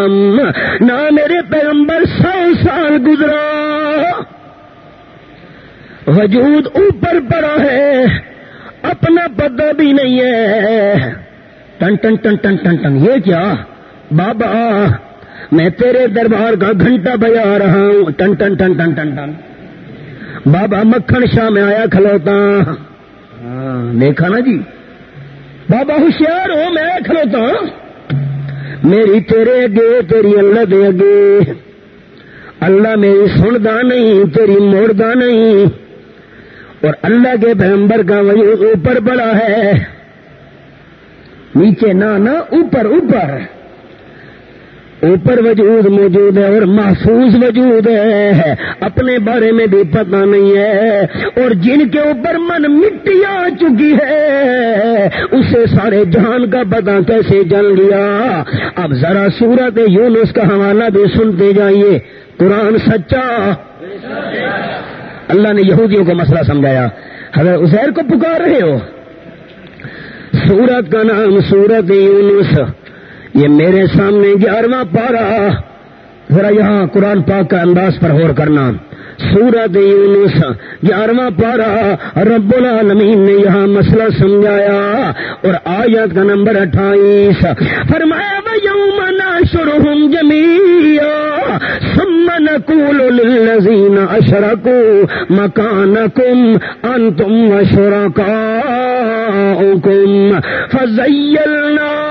Speaker 2: بسمتا نہ میرے پیغمبر سو سال گزرا۔ وجود اوپر پڑا ہے، اپنا پتا بھی نہیں ہے۔ ٹن ٹن ٹن ٹن ٹن ٹن، یہ کیا؟ بابا، میں تیرے دربار کا گھنٹہ بجا رہا ہوں۔ ٹن ٹن ٹن ٹن ٹن ٹن۔ بابا، مکھن شاہ میں آیا کھلوتا۔ ہاں، دیکھا نا جی۔ بابا، ہوشیار ہو، میں کھلوتا۔ میری تیرے اگے، تیری اللہ دے اگے۔ اللہ میری سندا نہیں، تیری موڑدا نہیں۔ اور اللہ کے پیغمبر کا وہی اوپر بڑا ہے۔ نیچے نہ نہ، اوپر اوپر۔ اوپر وجود موجود ہے اور محفوظ وجود ہے۔ اپنے بارے میں بھی پتہ نہیں ہے۔ اور جن کے اوپر من مٹی آ چکی ہے، اسے سارے جہان کا پتہ کیسے جل لیا اب ذرا سورت یونس کا حوالہ بھی سنتے جائیے۔ قرآن سچا۔ اللہ نے یہودیوں کو مسئلہ سمجھایا۔ حضرت اسیر کو پکار رہے ہو۔ سورت کا نام سورت یونس۔ یہ میرے سامنے گیارہواں پارا۔ ذرا یہاں قرآن پاک کا انداز پر غور کرنا۔ سورت یونس گیارہواں پارا۔ رب العالمین نے یہاں مسئلہ سمجھایا اور آیت کا نمبر اٹھائیس۔ فرمایا یوم ناشرهم جميعا ثم نقول للذين اشركوا مكانكم انتم وشركاؤكم فزيلنا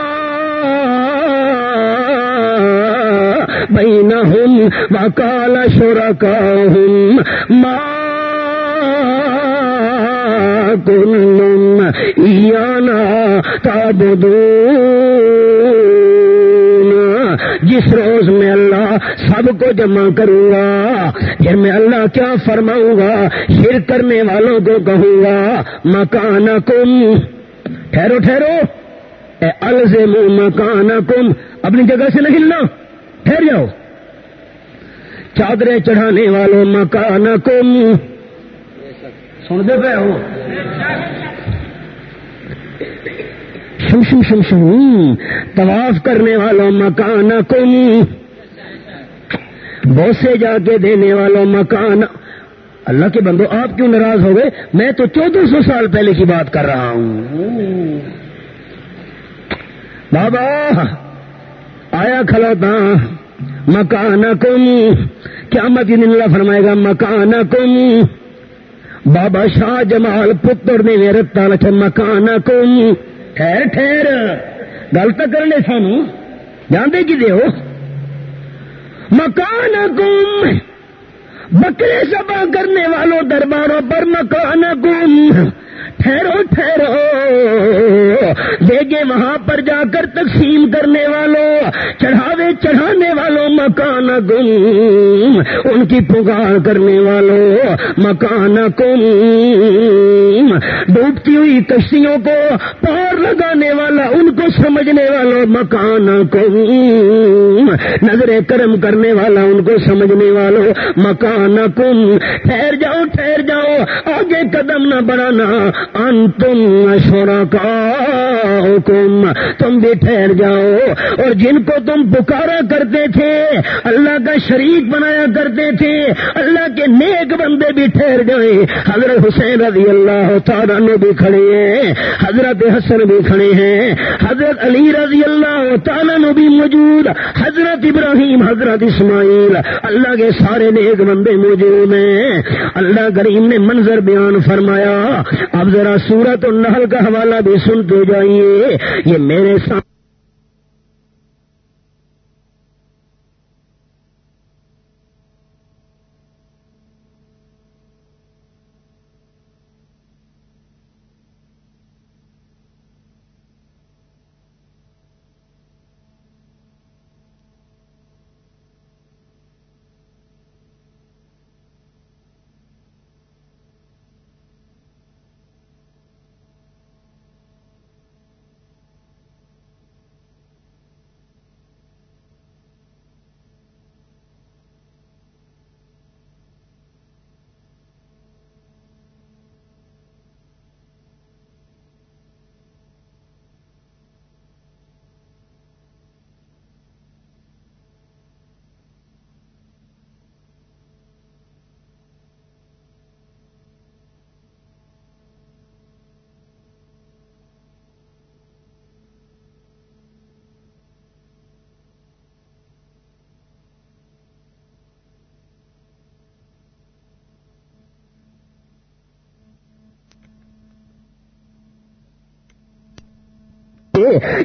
Speaker 2: بينهم وقال شركاهم ما كنتم إيانا تعبدون۔ جس روز میں اللہ سب کو جمع کروں گا، پھر میں اللہ کیا فرماؤں گا؟ شر کرنے والوں کو کہوں گا مکان کم ٹھہرو ٹھہرو۔ الزم مکان کم اپنی جگہ سے نہیں ہلنا۔ ٹھہر جاؤ چادریں چڑھانے والوں مکان کم سنتے پہ ہو۔ شم شم شم شم۔ طواف کرنے والوں مکان کم بوسے جا کے دینے والوں مکان۔ اللہ کے بندو، آپ کیوں ناراض ہو گئے؟ میں تو چودہ سو سال پہلے کی بات کر رہا ہوں۔ بابا! آیا کھلوتا مکان کم کیا مدین اللہ فرمائے گا مکان کم بابا شاہ جمال پتر نے میرے تال اچھا، چ مکان کم ٹھہر ٹھہر۔ گل تو کرنے سانو۔ جانے کی دے مکان کم بکرے سبا کرنے والوں درباروں پر مکان گم ٹھہرو ٹھہرو۔ دیگے وہاں پر جا کر تقسیم کرنے والوں، چڑھاوے، چڑھانے والوں مکان گم۔ ان کی پگار کرنے والوں مکان کم۔ ڈوبتی ہوئی کشتیوں کو پار لگانے والا، ان کو سمجھنے والوں مکان کم۔ نظر کرم کرنے والا، ان کو سمجھنے والوں مکان کم۔ ٹھہر جاؤ ٹھہر جاؤ، آگے قدم نہ بڑھانا۔ ان تم شورا کا حکم تم بھی ٹھہر جاؤ، اور جن کو تم پکارا کرتے تھے، اللہ کا شریک بنایا کرتے تھے، اللہ کے نیک بندے بھی ٹھہر گئے۔ حضرت حسین رضی اللہ تعالیٰ نے بھی کھڑے ہیں، حضرت حسن بھی کھڑے ہیں، حضرت علی رضی اللہ تعالیٰ نے بھی موجود، حضرت ابراہیم، حضرت اسماعیل، اللہ کے سارے نیک بندے موجود ہیں۔ اللہ کریم نے منظر بیان فرمایا اب ذرا سورت النحل کا حوالہ بھی سنتے جائیے۔ یہ میرے سامنے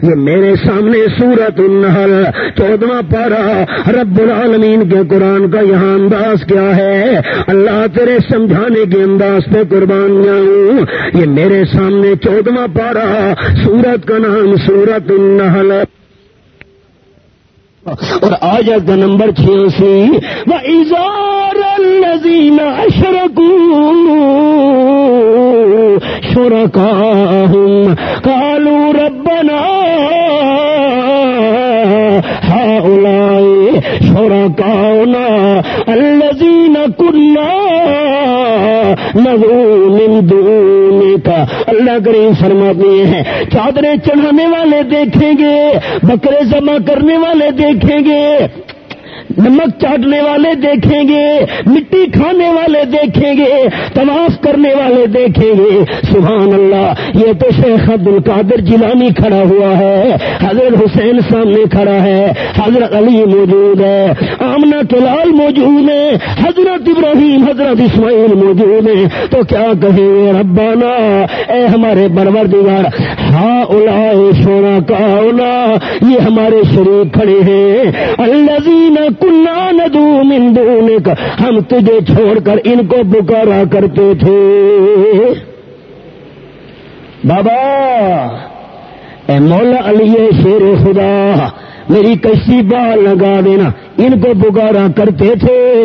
Speaker 2: یہ میرے سامنے سورت النحل، چودواں پارا رب العالمین کے قرآن کا یہاں انداز کیا ہے۔ اللہ تیرے سمجھانے کے انداز پہ قربان جاؤں۔ یہ میرے سامنے چودواں پارا سورت کا نام سورت النحل۔ اور آج کا نمبر چھیاسی۔ وہ ایزار الزین اشرکو شرکا کالو ربنا ہاؤ شرکاؤنا الزین کلا نظو کا اللہ کریم فرماتے ہیں، چادریں چڑھانے والے دیکھیں گے، بکرے جمع کرنے والے دیکھیں گے۔ نمک چاٹنے والے دیکھیں گے، مٹی کھانے والے دیکھیں گے، طواف کرنے والے دیکھیں گے۔ سبحان اللہ، یہ تو شیخ عبد القادر جیلانی کھڑا ہوا ہے، حضرت حسین سامنے کھڑا ہے، حضرت علی موجود ہے آمنا کلال موجود ہے حضرت ابراہیم، حضرت اسماعیل موجود ہیں۔ تو کیا کہیں گے ربانا، اے ہمارے برور دیوار ہاں الا سونا کا یہ ہمارے شریک کھڑے ہیں۔ اللہ کنا ندو مندو کا، ہم تجھے چھوڑ کر ان کو پکارا کرتے تھے۔ بابا، اے مولا علی شیر خدا، میری کشتی بال لگا دینا، ان کو پکارا کرتے تھے۔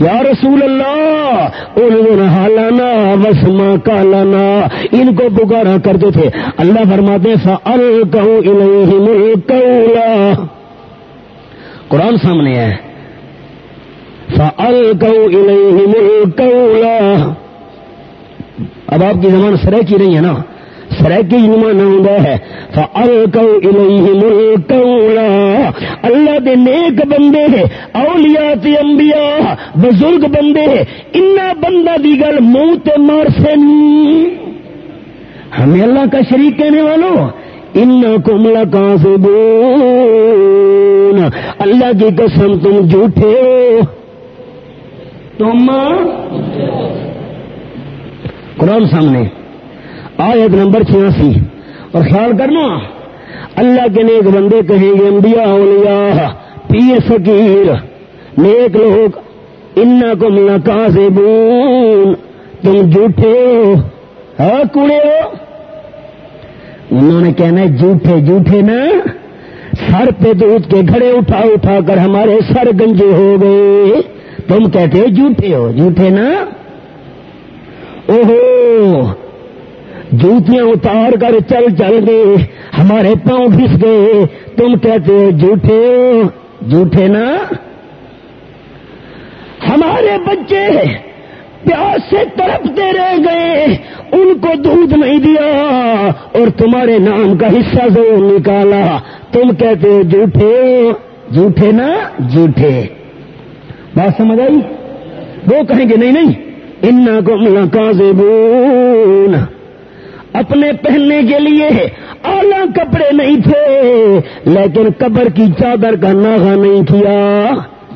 Speaker 2: یا رسول اللہ ان حالانا وسما کالانا ان کو پکارا کرتے تھے۔ اللہ فرماتے سا الکا قرآن سامنے ہے۔ اب آپ کی زبان سرح کی نہیں ہے نا۔ سرح کی زمان ہے۔ اللہ دے نیک بندے اولیاء تے انبیاء۔ بزرگ بندے ان بندہ دی گل منہ تے مار سے ہمیں اللہ کا شریک کہنے والوں۔ ان کملا کا سے اللہ کی قسم تم جھوٹے ہو۔ تم قرآن سامنے۔ آیت نمبر چھیاسی۔ اور خیال کرنا، اللہ کے نیک بندے کہیں گے، انبیاء، اولیاء، پیر، فقیر، نیک لوگ ان کو تم جھوٹے ہو۔ ہاں کوڑے ہو؟ انہوں نے کہنا جھوٹے جھوٹے نا، سر پہ دودھ کے گھڑے اٹھا اٹھا کر ہمارے سر گنجے ہو گئے۔ تم کہتے ہو جھوٹے ہو، جھوٹے نا؟ اوہو جوتیاں اتار کر چل چل گئے ہمارے پاؤں گھس گئے۔ تم کہتے ہو جھوٹے ہو، جھوٹے نا؟ ہمارے بچے پیاس سے تڑپتے رہ گئے۔ ان کو دودھ نہیں دیا اور تمہارے نام کا حصہ ضرور نکالا۔ تم کہتے ہو جھوٹے جھوٹے نا جھوٹے۔ بات سمجھ آئی؟ وہ کہیں گے نہیں نہیں۔ ان کو ملا اپنے پہننے کے لیے اعلی کپڑے نہیں تھے، لیکن قبر کی چادر کا ناغا نہیں کیا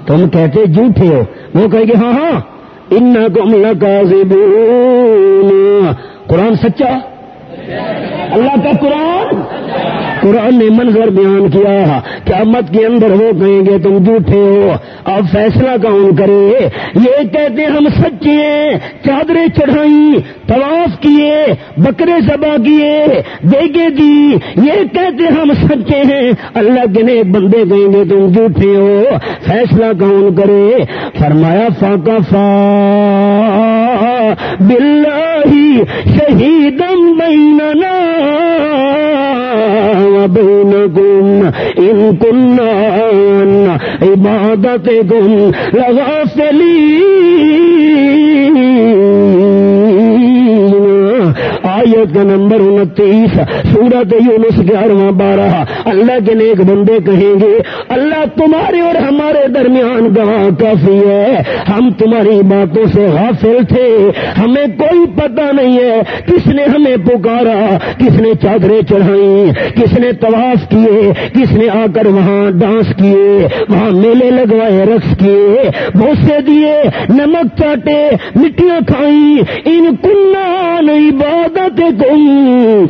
Speaker 2: تم کہتے جھوٹے ہو۔ وہ کہے گے ہاں ہاں۔ ان کو قرآن سچا؟ اللہ کا قرآن؟ قرآن نے منظر بیان کیا قیامت کے اندر وہ کہیں گے تم جھوٹے ہو۔ اب فیصلہ کون کرے؟ یہ کہتے ہم سچے ہیں۔ چادریں چڑھائی طواف کیے، بکرے سبا کیے دیگے دی جی، یہ کہتے ہم سچے ہیں۔ اللہ کے نیک بندے کہیں گے تم جھوٹے ہو۔ فیصلہ کون کرے؟ فرمایا فاقا فا بلاہی شہیدم بیننا۔ بينكم إن كنا عن عبادتكم لغافلين آیت کا نمبر انتیس، سورت یونس گیارہواں بارہ۔ اللہ کے نیک بندے کہیں گے، اللہ تمہارے اور ہمارے درمیان گواہ کافی ہے۔ ہم تمہاری باتوں سے غافل تھے۔ ہمیں کوئی پتہ نہیں ہے کس نے ہمیں پکارا، کس نے چادریں چڑھائی کس نے طواف کیے، کس نے آ کر وہاں ڈانس کیے، وہاں میلے لگوائے، رقص کیے۔ بوسے دیے، نمک چاٹے، مٹیاں کھائی ان کنہ عبادت کم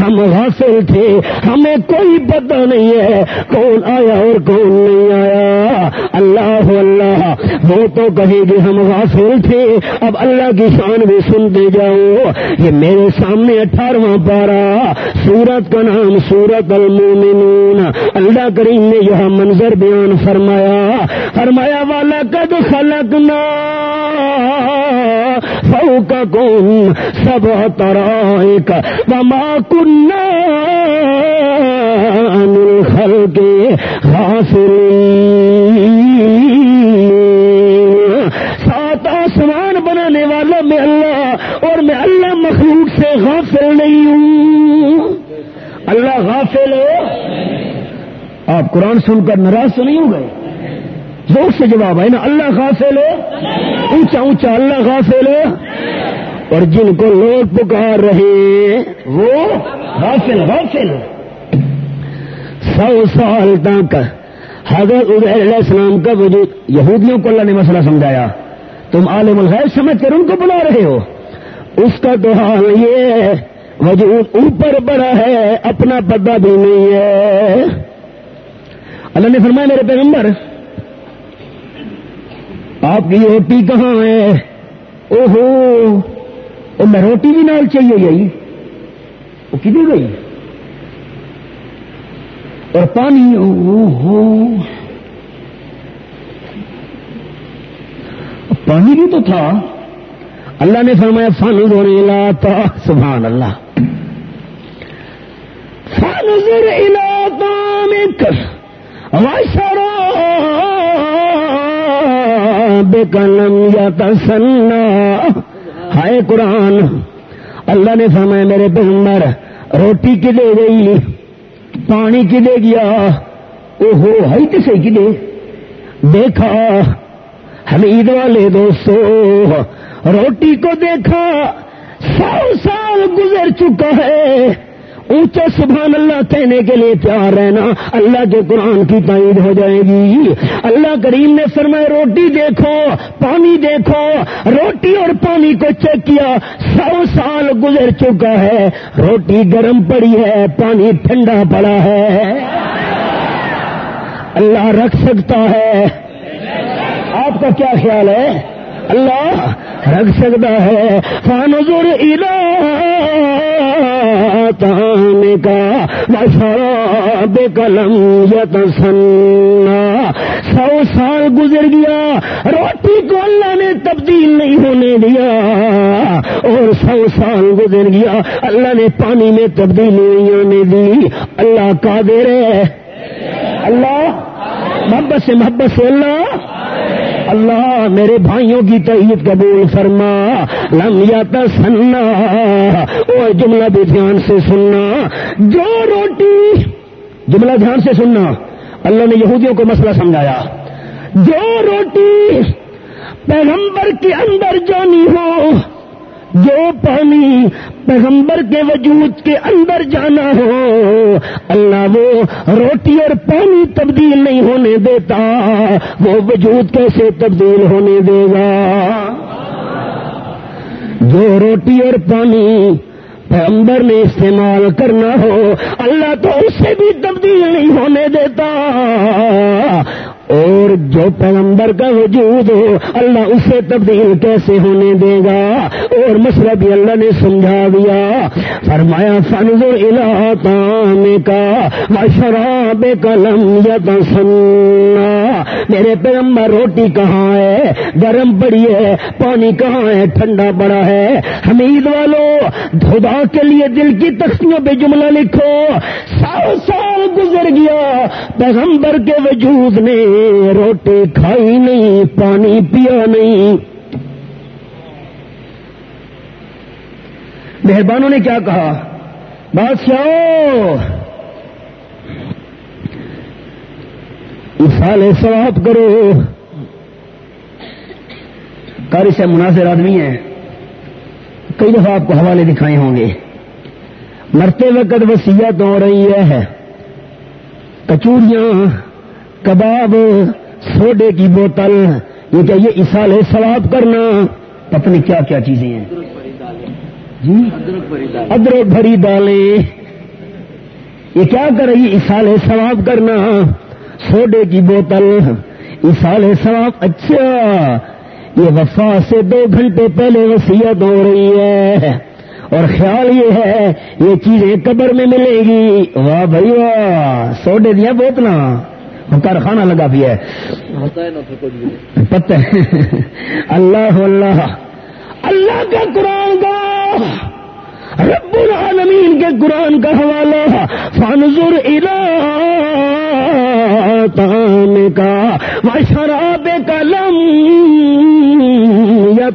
Speaker 2: ہم غافل تھے، ہمیں کوئی پتہ نہیں ہے کون آیا اور کون نہیں آیا۔ اللہ اللہ، وہ تو کہیں گے ہم غافل تھے۔ اب اللہ کی شان بھی سنتے جاؤ۔ یہ میرے سامنے اٹھارہواں پارا سورت کا نام سورت المومنون۔ اللہ کریم نے یہ منظر بیان فرمایا۔ فرمایا والا قد خلقنا فوقكم سبع طرائق وما كنا عن الخلق غافلين سات آسمان بنانے والا میں اللہ اور میں اللہ مخلوق سے غافل نہیں ہوں۔ اللہ غافل ہے آپ قرآن سن کر ناراض تو نہیں ہو گئے؟ زور سے جواب ہے نا، اللہ غافل ہے اونچا اونچا اللہ غافل ہے اور جن کو لوگ پکار رہے، وہ غافل غافل۔ سو سال تک حضرت علیہ السلام کا وجود، یہودیوں کو اللہ نے مسئلہ سمجھایا۔ تم عالم الغیب سمجھ کر ان کو بلا رہے ہو۔ اس کا تو حال یہ وجود اوپر بڑا ہے، اپنا پتا بھی نہیں ہے۔ اللہ نے فرمایا، میرے پیغمبر آپ کی روٹی کہاں ہے؟ او ہو میں روٹی بھی نال چاہیے یہی۔ وہ کدھر گئی؟ اور پانی او ہو پانی بھی تو تھا۔ اللہ نے فرمایا فن زور دھونے لاتا سبحان اللہ فن ضر علاقہ میں بے قلم یا تسنا۔ ہائے قرآن، اللہ نے فرمایا، میرے پیغمبر، روٹی کی دے گئی، پانی کی دے گیا۔ او ہو ہائی تو صحیح کی دے۔ دیکھا، حمید والے دوستو، روٹی کو دیکھا، سو سال گزر چکا ہے۔ اونچا سبحان اللہ کہنے کے لیے تیار رہنا اللہ کے قرآن کی تائید ہو جائے گی۔ اللہ کریم نے فرمایا، روٹی دیکھو، پانی دیکھو، روٹی اور پانی کو چیک کیا، سو سال گزر چکا ہے۔ روٹی گرم پڑی ہے، پانی ٹھنڈا پڑا ہے۔ اللہ رکھ سکتا ہے۔ آپ کا کیا خیال ہے؟ اللہ رکھ سکتا ہے۔ فان زور تانے کا بشرا بے قلم یت سننا سو سال گزر گیا، روٹی کو اللہ نے تبدیل نہیں ہونے دیا۔ اور سو سال گزر گیا، اللہ نے پانی میں تبدیلی نہیں ہونے دی۔ اللہ کا دے رہے اللہ، محبت سے محبت سے اللہ۔ اللہ میرے بھائیوں کی تعید قبول فرما، لم تسنا اور جملہ بھی دھیان سے سننا۔ جو روٹی، جملہ دھیان سے سننا۔ اللہ نے یہودیوں کو مسئلہ سمجھایا۔ جو روٹی پیغمبر کے اندر جانی ہو جو پانی پیغمبر کے وجود کے اندر جانا ہو، اللہ وہ روٹی اور پانی تبدیل نہیں ہونے دیتا، وہ وجود کیسے تبدیل ہونے دے گا؟ جو روٹی اور پانی پیغمبر نے استعمال کرنا ہو، اللہ تو اس سے بھی تبدیل نہیں ہونے دیتا۔ اور جو پیغمبر کا وجود ہو، اللہ اسے تبدیل کیسے ہونے دے گا؟ اور مسئلہ بھی اللہ نے سمجھا دیا۔ فرمایا فنز علاقے کا شراب قلم یا سننا میرے پیغمبر، روٹی کہاں ہے؟ گرم پڑی ہے، پانی کہاں ہے؟ ٹھنڈا پڑا ہے۔ حمید والو دھوبا کے لیے دل کی تختیوں پہ جملہ لکھو۔ سال سال گزر گیا، پیغمبر کے وجود نے روٹی کھائی نہیں، پانی پیا نہیں۔ مہربانوں نے کیا کہا؟ بادشاہ سال سواب کرو۔ کاری سے مناظر آدمی ہیں۔ کئی دفعہ آپ کو حوالے دکھائے ہوں گے۔ مرتے وقت وسیعت ہو رہی ہے۔ کچوریاں۔ کباب، سوڈے کی بوتل، یہ کہ یہ اسال ثواب کرنا پتنی کیا کیا چیزیں ہیں۔ جی؟ ادرک بھری دالیں۔ یہ کیا کر رہی اسال ثواب کرنا، سوڈے کی بوتل۔ اسال ثواب اچھا۔ یہ وفا سے دو گھنٹے پہلے وسیعت ہو رہی ہے۔ اور خیال یہ ہے، یہ چیزیں قبر میں ملے گی۔ واہ بھائی واہ، سوڈے دیا بوتل کارخانہ لگا بھی ہے۔ پتہ اللہ اللہ۔ اللہ کا قرآن کا۔ رب العالمین کے قرآن کا حوالہ۔ فانزر تان کا شراب قلم یا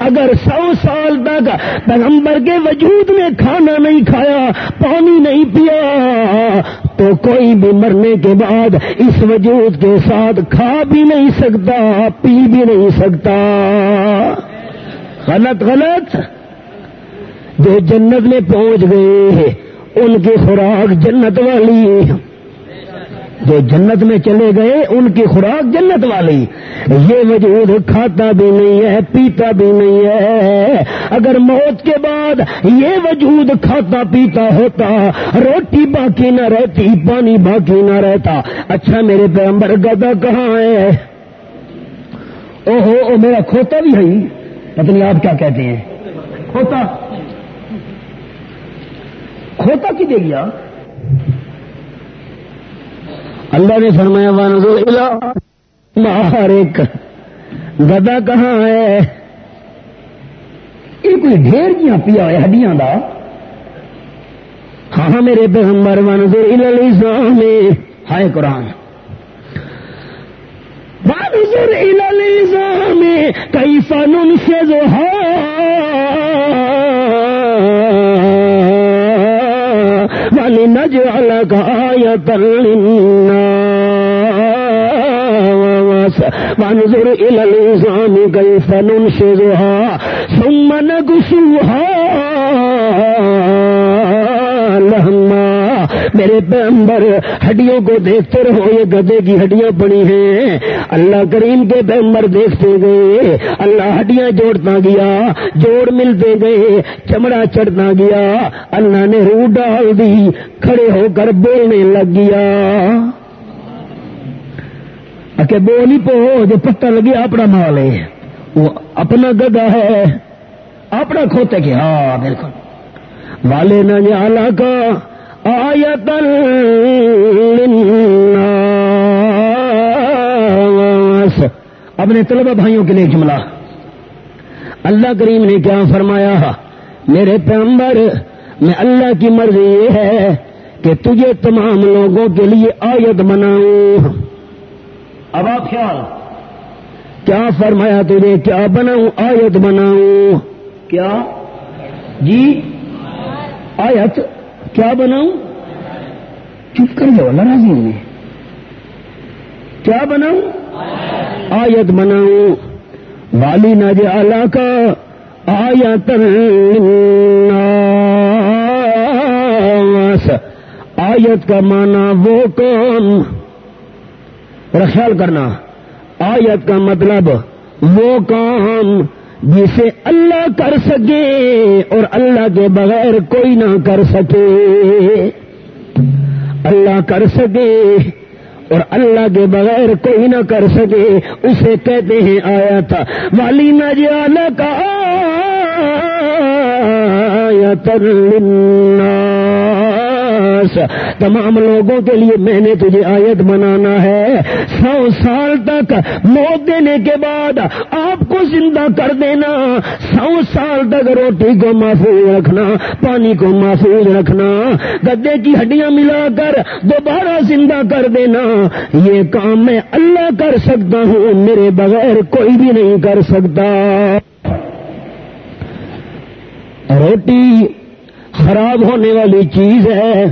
Speaker 2: اگر سو سال تک پیغمبر کے وجود میں کھانا نہیں کھایا پانی نہیں پیا تو کوئی بھی مرنے کے بعد اس وجود کے ساتھ کھا بھی نہیں سکتا، پی بھی نہیں سکتا۔ غلط غلط۔ جو جنت میں پہنچ گئے ان کی خوراک جنت والی جو جنت میں چلے گئے، ان کی خوراک جنت والی۔ یہ وجود کھاتا بھی نہیں ہے، پیتا بھی نہیں ہے۔ اگر موت کے بعد یہ وجود کھاتا پیتا ہوتا، روٹی باقی نہ رہتی، پانی باقی نہ رہتا۔ اچھا میرے پیغمبر، گدا کہاں ہے؟ او ہو او میرا کھوتا بھی ہے۔ پتنی آپ کیا کہتے ہیں۔ کھوتا؟ کھوتا کی دے گیا؟ اللہ نے فرمایا مار ایک گدا کہاں ہے؟ یہ کوئی ڈھیر جہاں پیا ہوا ہڈیاں دا؟ ہاں میرے پیغمبر منظور الاسلام۔ ہائے قرآن۔ منظور الاسلام کئی فنون سے جو والی نج آية للناس وانظر إلى الإنسان كيف ننشزها ثم نكسوها میرے پیمبر ہڈیوں کو دیکھتے رہو، یہ گدے کی ہڈیاں بڑی ہیں۔ اللہ کریم کے پیمبر دیکھتے گئے، اللہ ہڈیاں جوڑتا گیا، جوڑ ملتے گئے، چمڑا چڑھتا گیا۔ اللہ نے روح ڈال دی، کھڑے ہو کر بولنے لگ گیا۔ کہ بولی پو جو پتہ لگے اپنا مال ہے۔ وہ اپنا گدا ہے، اپنا کھوتے کہ ہاں بالکل۔ والے نہ جالا کا آیت اپنے طلبہ بھائیوں کے لیے جملہ۔ اللہ کریم نے کیا فرمایا؟ میرے پیمبر میں اللہ کی مرضی یہ ہے کہ تجھے تمام لوگوں کے لیے آیت بناؤں۔ اب آپ خیال۔ کیا فرمایا تجھے کیا بناؤں؟ آیت بناؤں۔ کیا؟ جی؟ آیت۔ کیا بناؤں؟ چپ کر لو اللہ راضی میں۔ کیا بناؤں؟ آیت بناؤں۔ والی نج آلہ کا آیت آیت کا معنی وہ کون؟ خیال کرنا۔ آیت کا مطلب وہ کام جسے اللہ کر سکے اور اللہ کے بغیر کوئی نہ کر سکے۔ اللہ کر سکے اور اللہ کے بغیر کوئی نہ کر سکے، اسے کہتے ہیں آیا تھا والی نجال کا آیا تر تمام لوگوں کے لیے میں نے تجھے آیت بنانا ہے۔ سو سال تک موت دینے کے بعد آپ کو زندہ کر دینا۔ سو سال تک روٹی کو محفوظ رکھنا، پانی کو محفوظ رکھنا۔ گدے کی ہڈیاں ملا کر دوبارہ زندہ کر دینا۔ یہ کام میں اللہ کر سکتا ہوں، میرے بغیر کوئی بھی نہیں کر سکتا۔ روٹی خراب ہونے والی چیز ہے۔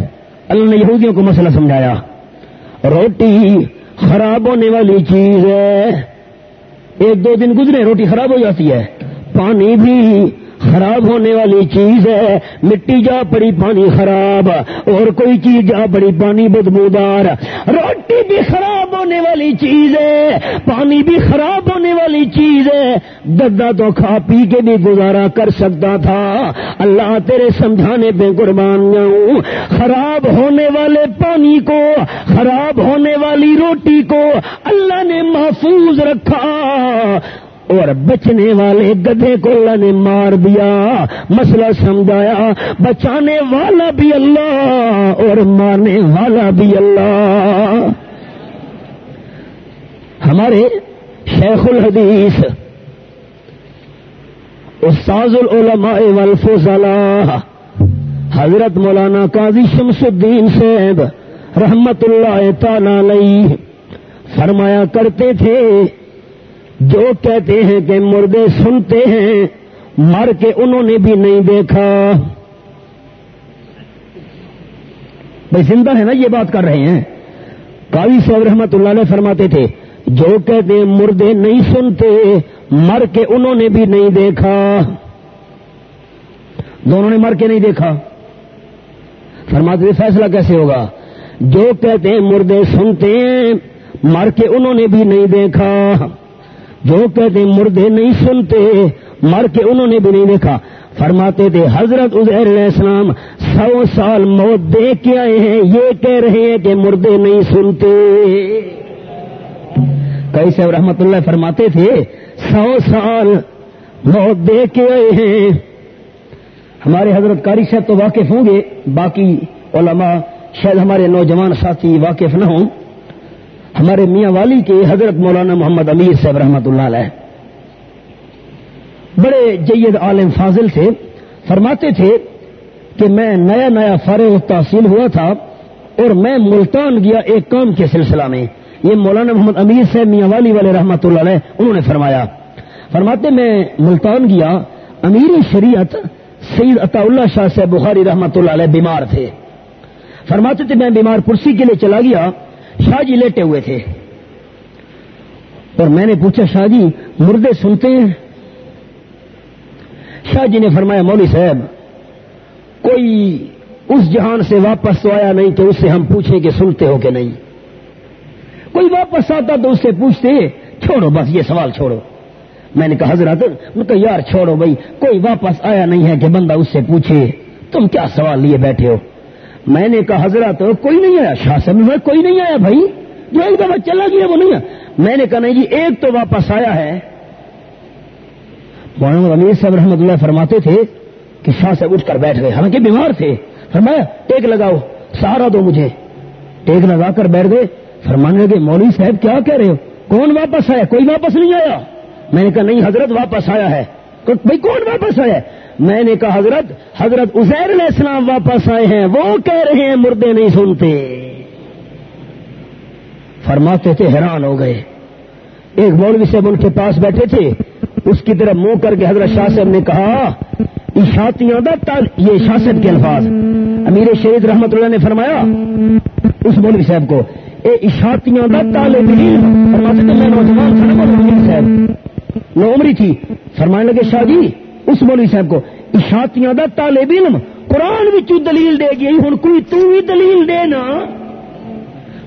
Speaker 2: اللہ نے یہودیوں کو مسئلہ سمجھایا۔ روٹی خراب ہونے والی چیز ہے۔ ایک دو دن گزرے، روٹی خراب ہو جاتی ہے۔ پانی بھی خراب ہونے والی چیز ہے، مٹی جا پڑی پانی خراب، اور کوئی چیز جا پڑی پانی بدبودار۔ روٹی بھی خراب ہونے والی چیز ہے، پانی بھی خراب ہونے والی چیز ہے۔ ددا تو کھا پی کے بھی گزارا کر سکتا تھا۔ اللہ تیرے سمجھانے پہ قربان جاؤں۔ خراب ہونے والے پانی کو، خراب ہونے والی روٹی کو اللہ نے محفوظ رکھا۔ اور بچنے والے گدھے کو اللہ نے مار دیا۔ مسئلہ سمجھایا۔ بچانے والا بھی اللہ اور مارنے والا بھی اللہ۔ ہمارے شیخ الحدیث، استاذ العلماء والفضلاء، حضرت مولانا قاضی شمس الدین صاحب رحمت اللہ تعالی علیہ فرمایا کرتے تھے جو کہتے ہیں کہ مردے سنتے ہیں، مر کے انہوں نے بھی نہیں دیکھا۔ بھائی زندہ ہے نا یہ بات کر رہے ہیں۔ کاوی صاحب رحمت اللہ علیہ فرماتے تھے، جو کہتے ہیں مردے نہیں سنتے، مر کے انہوں نے بھی نہیں دیکھا۔ دونوں نے مر کے نہیں دیکھا۔ فرماتے فیصلہ کیسے ہوگا؟ جو کہتے ہیں مردے سنتے ہیں، مر کے انہوں نے بھی نہیں دیکھا۔ جو کہتے مردے نہیں سنتے، مر کے انہوں نے بھی نہیں دیکھا۔ فرماتے تھے، حضرت عزیر علیہ السلام سو سال موت دیکھ کے آئے ہیں، یہ کہہ رہے ہیں کہ مردے نہیں سنتے۔ کیسے رحمت اللہ فرماتے تھے، سو سال موت دیکھ کے آئے ہیں۔ ہمارے حضرت کاری صاحب تو واقف ہوں گے، باقی علماء، شاید ہمارے نوجوان ساتھی واقف نہ ہوں۔ ہمارے میاں والی کے حضرت مولانا محمد امیر صاحب رحمۃ اللہ علیہ۔ بڑے جید عالم فاضل تھے، فرماتے تھے کہ میں نیا نیا فارغ تحصیل ہوا تھا اور میں ملتان گیا ایک کام کے سلسلہ میں۔ یہ مولانا محمد امیر صاحب میاں والی والے رحمۃ اللہ علیہ، انہوں نے فرمایا، فرماتے میں ملتان گیا، امیر شریعت سید عطا اللہ شاہ صاحب بخاری رحمۃ اللہ علیہ بیمار تھے۔ فرماتے تھے میں بیمار پرسی کے لیے چلا گیا شاہ جی لیٹے ہوئے تھے۔ اور میں نے پوچھا شاہ جی مردے سنتے ہیں؟ شاہ جی نے فرمایا، مولوی صاحب، کوئی اس جہان سے واپس تو آیا نہیں کہ اس سے ہم پوچھیں کہ سنتے ہو کہ نہیں۔ کوئی واپس آتا تو اس سے پوچھتے، چھوڑو بس، یہ سوال چھوڑو۔ میں نے کہا، حضرت کہا، یار، چھوڑو بھائی، کوئی واپس آیا نہیں ہے کہ بندہ اس سے پوچھے، تم کیا سوال لیے بیٹھے ہو؟ میں نے کہا، حضرت، کوئی نہیں آیا۔ شاہ صاحب میں کوئی نہیں آیا بھائی۔ جو ایک دفعہ چلا گیا، وہ نہیں میں نے کہا، نہیں جی ایک تو واپس آیا ہے۔ مولانا امیر صاحب رحمۃ اللہ فرماتے تھے کہ شاہ صاحب اٹھ کر بیٹھ گئے۔ حالانکہ بیمار تھے۔ فرمایا، ٹیک لگاؤ، سہارا دو مجھے۔ ٹیک لگا کر بیٹھ گئے۔ فرمانے لگے، مولوی صاحب، کیا کہہ رہے ہو؟ کون واپس آیا؟ کوئی واپس نہیں آیا۔ میں نے کہا، نہیں، حضرت واپس آیا ہے۔ بھائی، کون واپس آیا میں نے کہا حضرت حضرت عزیر علیہ السلام واپس آئے ہیں، وہ کہہ رہے ہیں مردے نہیں سنتے۔ فرماتے تھے، حیران ہو گئے۔ ایک مولوی صاحب ان کے پاس بیٹھے تھے۔ اس کی طرف منہ کر کے حضرت شاہ صاحب نے کہا اشاعتیاں یہ شاہ صاحب کے الفاظ۔ امیر شہید رحمت اللہ نے فرمایا اس مولوی صاحب کو، اے اشاعتیاں طالب فرماتے تھے، میں نوجوان صاحب۔ نو عمری تھی۔ فرمانے لگے، شاہ جی اس مولوی صاحب کو، اشاعتیاں طالب علم، قرآن بھی دلیل دے گی ہوں کوئی تو بھی دلیل دے نا؟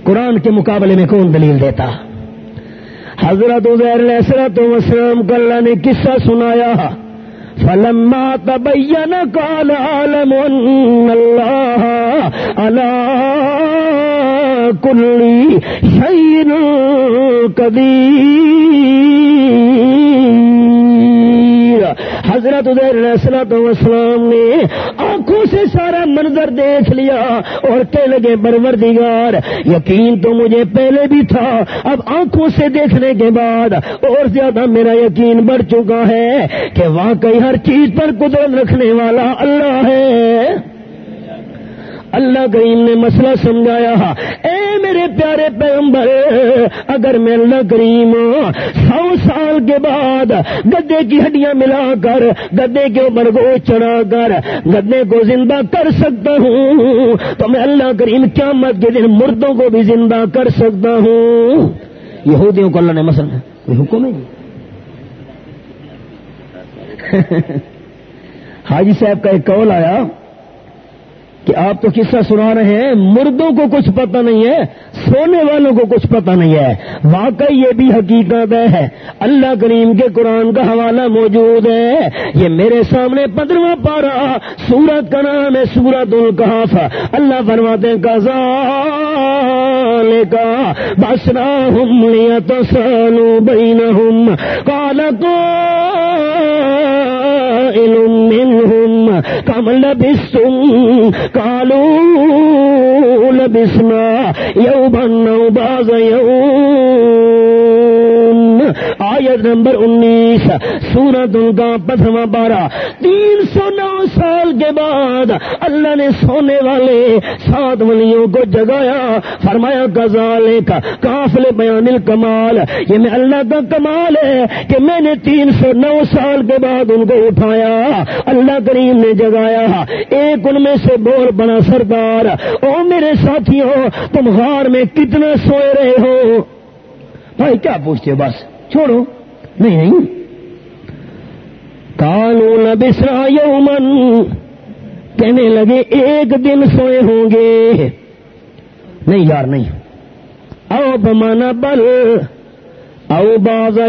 Speaker 2: قرآن کے مقابلے میں کون دلیل دیتا؟ حضرت عزیر علیہ السلام وسلام کو اللہ نے قصہ سنایا، فلما تبین قال عالم ان اللہ علا کلی شیر قدیر. حضرت وسلام نے آنکھوں سے سارا منظر دیکھ لیا اور کہنے لگے بروردگار یقین تو مجھے پہلے بھی تھا، اب آنکھوں سے دیکھنے کے بعد اور زیادہ میرا یقین بڑھ چکا ہے کہ واقعی ہر چیز پر قدرت رکھنے والا اللہ ہے۔ اللہ کریم نے مسئلہ سمجھایا اے میرے پیارے پیغمبر، اگر میں اللہ کریم سو سال کے بعد گدے کی ہڈیاں ملا کر گدے کے اوپر گوشت چڑھا کر گدے کو زندہ کر سکتا ہوں، تو میں اللہ کریم کیا مت کے دن مردوں کو بھی زندہ کر سکتا ہوں۔ یہودیوں کو اللہ نے مسئلہ، کوئی حکم ہے حاجی صاحب کا ایک کال آیا۔ کہ آپ تو قصہ سنا رہے ہیں، مردوں کو کچھ پتہ نہیں ہے، سونے والوں کو کچھ پتہ نہیں ہے۔ واقعی یہ بھی حقیقت ہے۔ اللہ کریم کے قرآن کا حوالہ موجود ہے۔ یہ میرے سامنے پندرواں پارا سورت کا نام ہے سورت القاف اللہ فرماتے کزا کا بسنا ہم لیا تو سالو بین ہم کالا کم لبستم قالوا لبسنا يوما بن بعض يوم آیت نمبر انیس سورت ان کا پتھواں بارہ تین سو نو سال کے بعد اللہ نے سونے والے سات ولیوں کو جگایا۔ فرمایا گزالے کا کافل بیان الکمال یہ میں اللہ کا کمال ہے کہ میں نے تین سو نو سال کے بعد ان کو اٹھایا۔ اللہ کریم نے جگایا۔ ایک ان میں سے بول بنا سردار۔ او میرے ساتھیوں، تم غار میں کتنا سوئے رہے ہو؟ بھائی، کیا پوچھتے بس؟ چھوڑو، نہیں نہیں کالو بسرا یومن کہنے لگے ایک دن سوئے ہوں گے۔ نہیں یار، نہیں۔ او بمانا بل او باز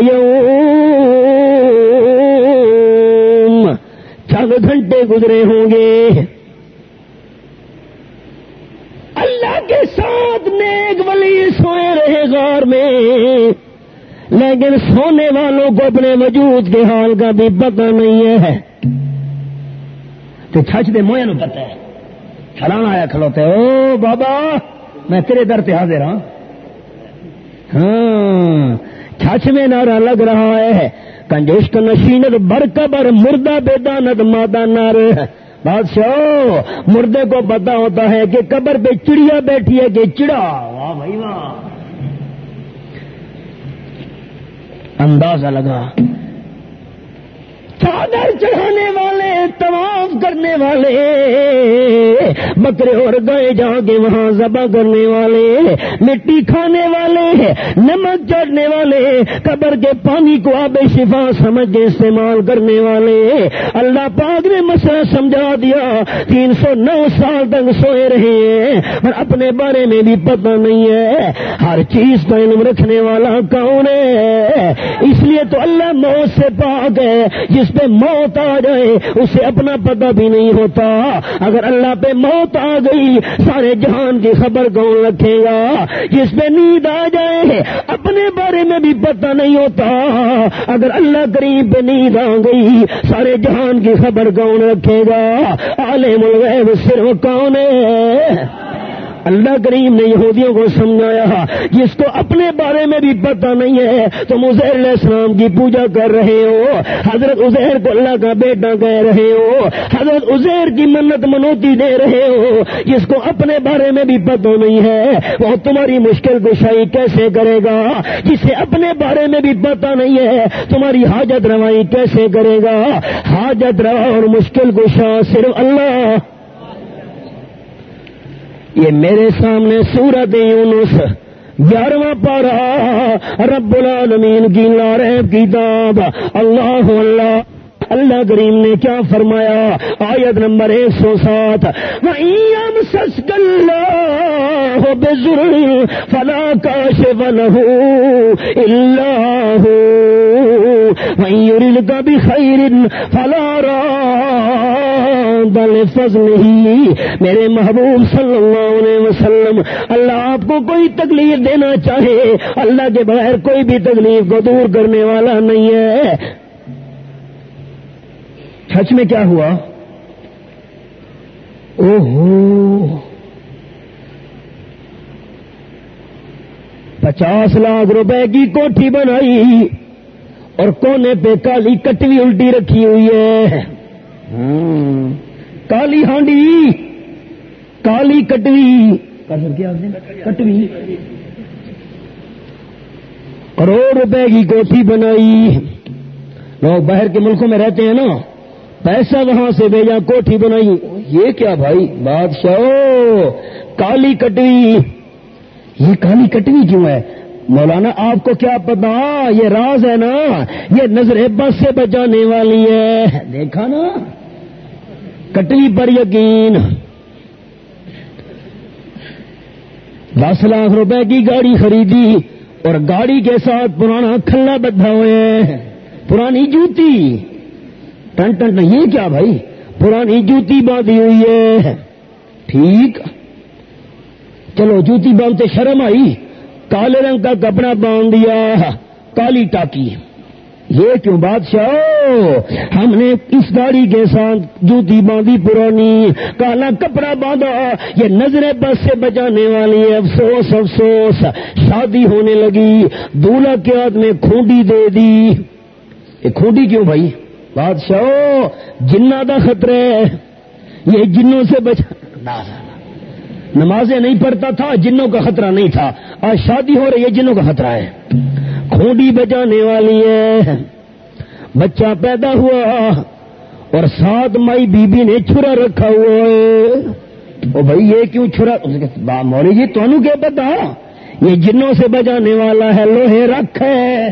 Speaker 2: چند گھنٹے گزرے ہوں گے۔ اللہ کے ساتھ نیک ولی سوئے رہے غار میں۔ لیکن سونے والوں کو اپنے وجود کے حال کا بھی پتہ نہیں ہے۔ تو چھچ دے مویا نو پتہ ہے۔ چلانا آیا کھلوتے او بابا، میں تیرے در پہ حاضر ہوں ہاں چھچ میں نعرہ لگ رہا ہے۔ کنجشت نشینت بر قبر مردہ بیدانت، مادہ نار۔ بادشاہ مردے کو پتا ہوتا ہے کہ قبر پہ چڑیا بیٹھی ہے کہ چڑا۔ واہ بھائی واہ۔ اندازہ لگا چادر چڑھانے والے، طواف کرنے والے، بکرے اور گئے جا کے وہاں ذبح کرنے والے، مٹی کھانے والے، نمک چڑھنے والے، قبر کے پانی کو آب شفا سمجھ کے استعمال کرنے والے۔ اللہ پاک نے مسئلہ سمجھا دیا، تین سو نو سال تک سوئے رہے ہیں، اور اپنے بارے میں بھی پتہ نہیں ہے۔ ہر چیز کا علم رکھنے والا کون ہے؟ اس لیے تو اللہ موت سے پاک ہے، جس پہ موت آ جائے، اسے اپنا پتہ بھی نہیں ہوتا۔ اگر اللہ پہ موت موت آ گئی، سارے جہان کی خبر کون رکھے گا؟ جس پہ نیند آ جائے، اپنے بارے میں بھی پتہ نہیں ہوتا۔ اگر اللہ کریم پہ نیند آ گئی، سارے جہان کی خبر کون رکھے گا؟ عالم الغیب صرف کون ہے؟ اللہ کریم نے یہودیوں کو سمجھایا جس کو اپنے بارے میں بھی پتہ نہیں ہے، تم عزیر علیہ السلام کی پوجا کر رہے ہو، حضرت عزیر کو اللہ کا بیٹا کہہ رہے ہو، حضرت عزیر کی منت منوتی دے رہے ہو، جس کو اپنے بارے میں بھی پتہ نہیں ہے، وہ تمہاری مشکل گشائی کیسے کرے گا؟ جسے اپنے بارے میں بھی پتہ نہیں ہے، تمہاری حاجت روائی کیسے کرے گا؟ حاجت روا اور مشکل گشا صرف اللہ۔ یہ میرے سامنے سورت یونس گیارہواں پارا رب العالمین کی لارب کتاب، اللہ اللہ اللہ کریم نے کیا فرمایا؟ آیت نمبر ایک سو سات فلا کاش بن اللہ کا بھی خیر فلا دل فضل ہی میرے محبوب صلی اللہ علیہ وسلم، اللہ آپ کو کوئی تکلیف دینا چاہے، اللہ کے بغیر کوئی بھی تکلیف کو دور کرنے والا نہیں ہے۔ سچ میں کیا ہوا؟ او ہو پچاس لاکھ روپے کی کوٹھی بنائی اور کونے پہ کالی کٹوی الٹی رکھی ہوئی ہے۔ کالی ہانڈی کالی کٹوی کٹوی کروڑ روپے کی کوٹھی بنائی لوگ باہر کے ملکوں میں رہتے ہیں نا پیسہ وہاں سے بھیجا کوٹھی بنائی یہ کیا بھائی بادشاہ کالی کٹوی یہ کالی کٹوی کیوں ہے مولانا آپ کو کیا پتا یہ راز ہے نا یہ نظر بس سے بچانے والی ہے دیکھا نا کٹوی پر یقین۔ دس لاکھ روپے کی گاڑی خریدی اور گاڑی کے ساتھ پرانا کھلا بدھا ہوئے پرانی جوتی۔ ٹن ٹن یہ کیا بھائی؟ پرانی جوتی باندھی ہوئی ہے۔ ٹھیک۔ چلو جوتی باندھتے شرم آئی۔ کالے رنگ کا کپڑا باندھ دیا۔ کالی ٹاکی۔ یہ کیوں بادشاہ ہم نے اس گاڑی کے ساتھ جوتی باندھی پرانی، کالا کپڑا باندھا، یہ نظر بس سے بچانے والی ہے، افسوس افسوس، شادی ہونے لگی، دولہا کے ہاتھ میں کھونڈی دے دی۔ یہ کھونڈی کیوں بھائی؟ بادشاہ جنا کا خطرہ ہے۔ یہ جنوں سے بچا نمازیں نہیں پڑھتا تھا، جنوں کا خطرہ نہیں تھا۔ آج شادی ہو رہی ہے، جنوں کا خطرہ ہے۔ کھونڈی بجانے والی ہے۔ بچہ پیدا ہوا اور سات مائی بی بی نے چھرا رکھا ہوا ہے۔ او بھائی، یہ کیوں چھرا؟ مولی جی تمہوں کیا پتا؟ یہ جنوں سے بجانے والا ہے، لوہے رکھ ہے۔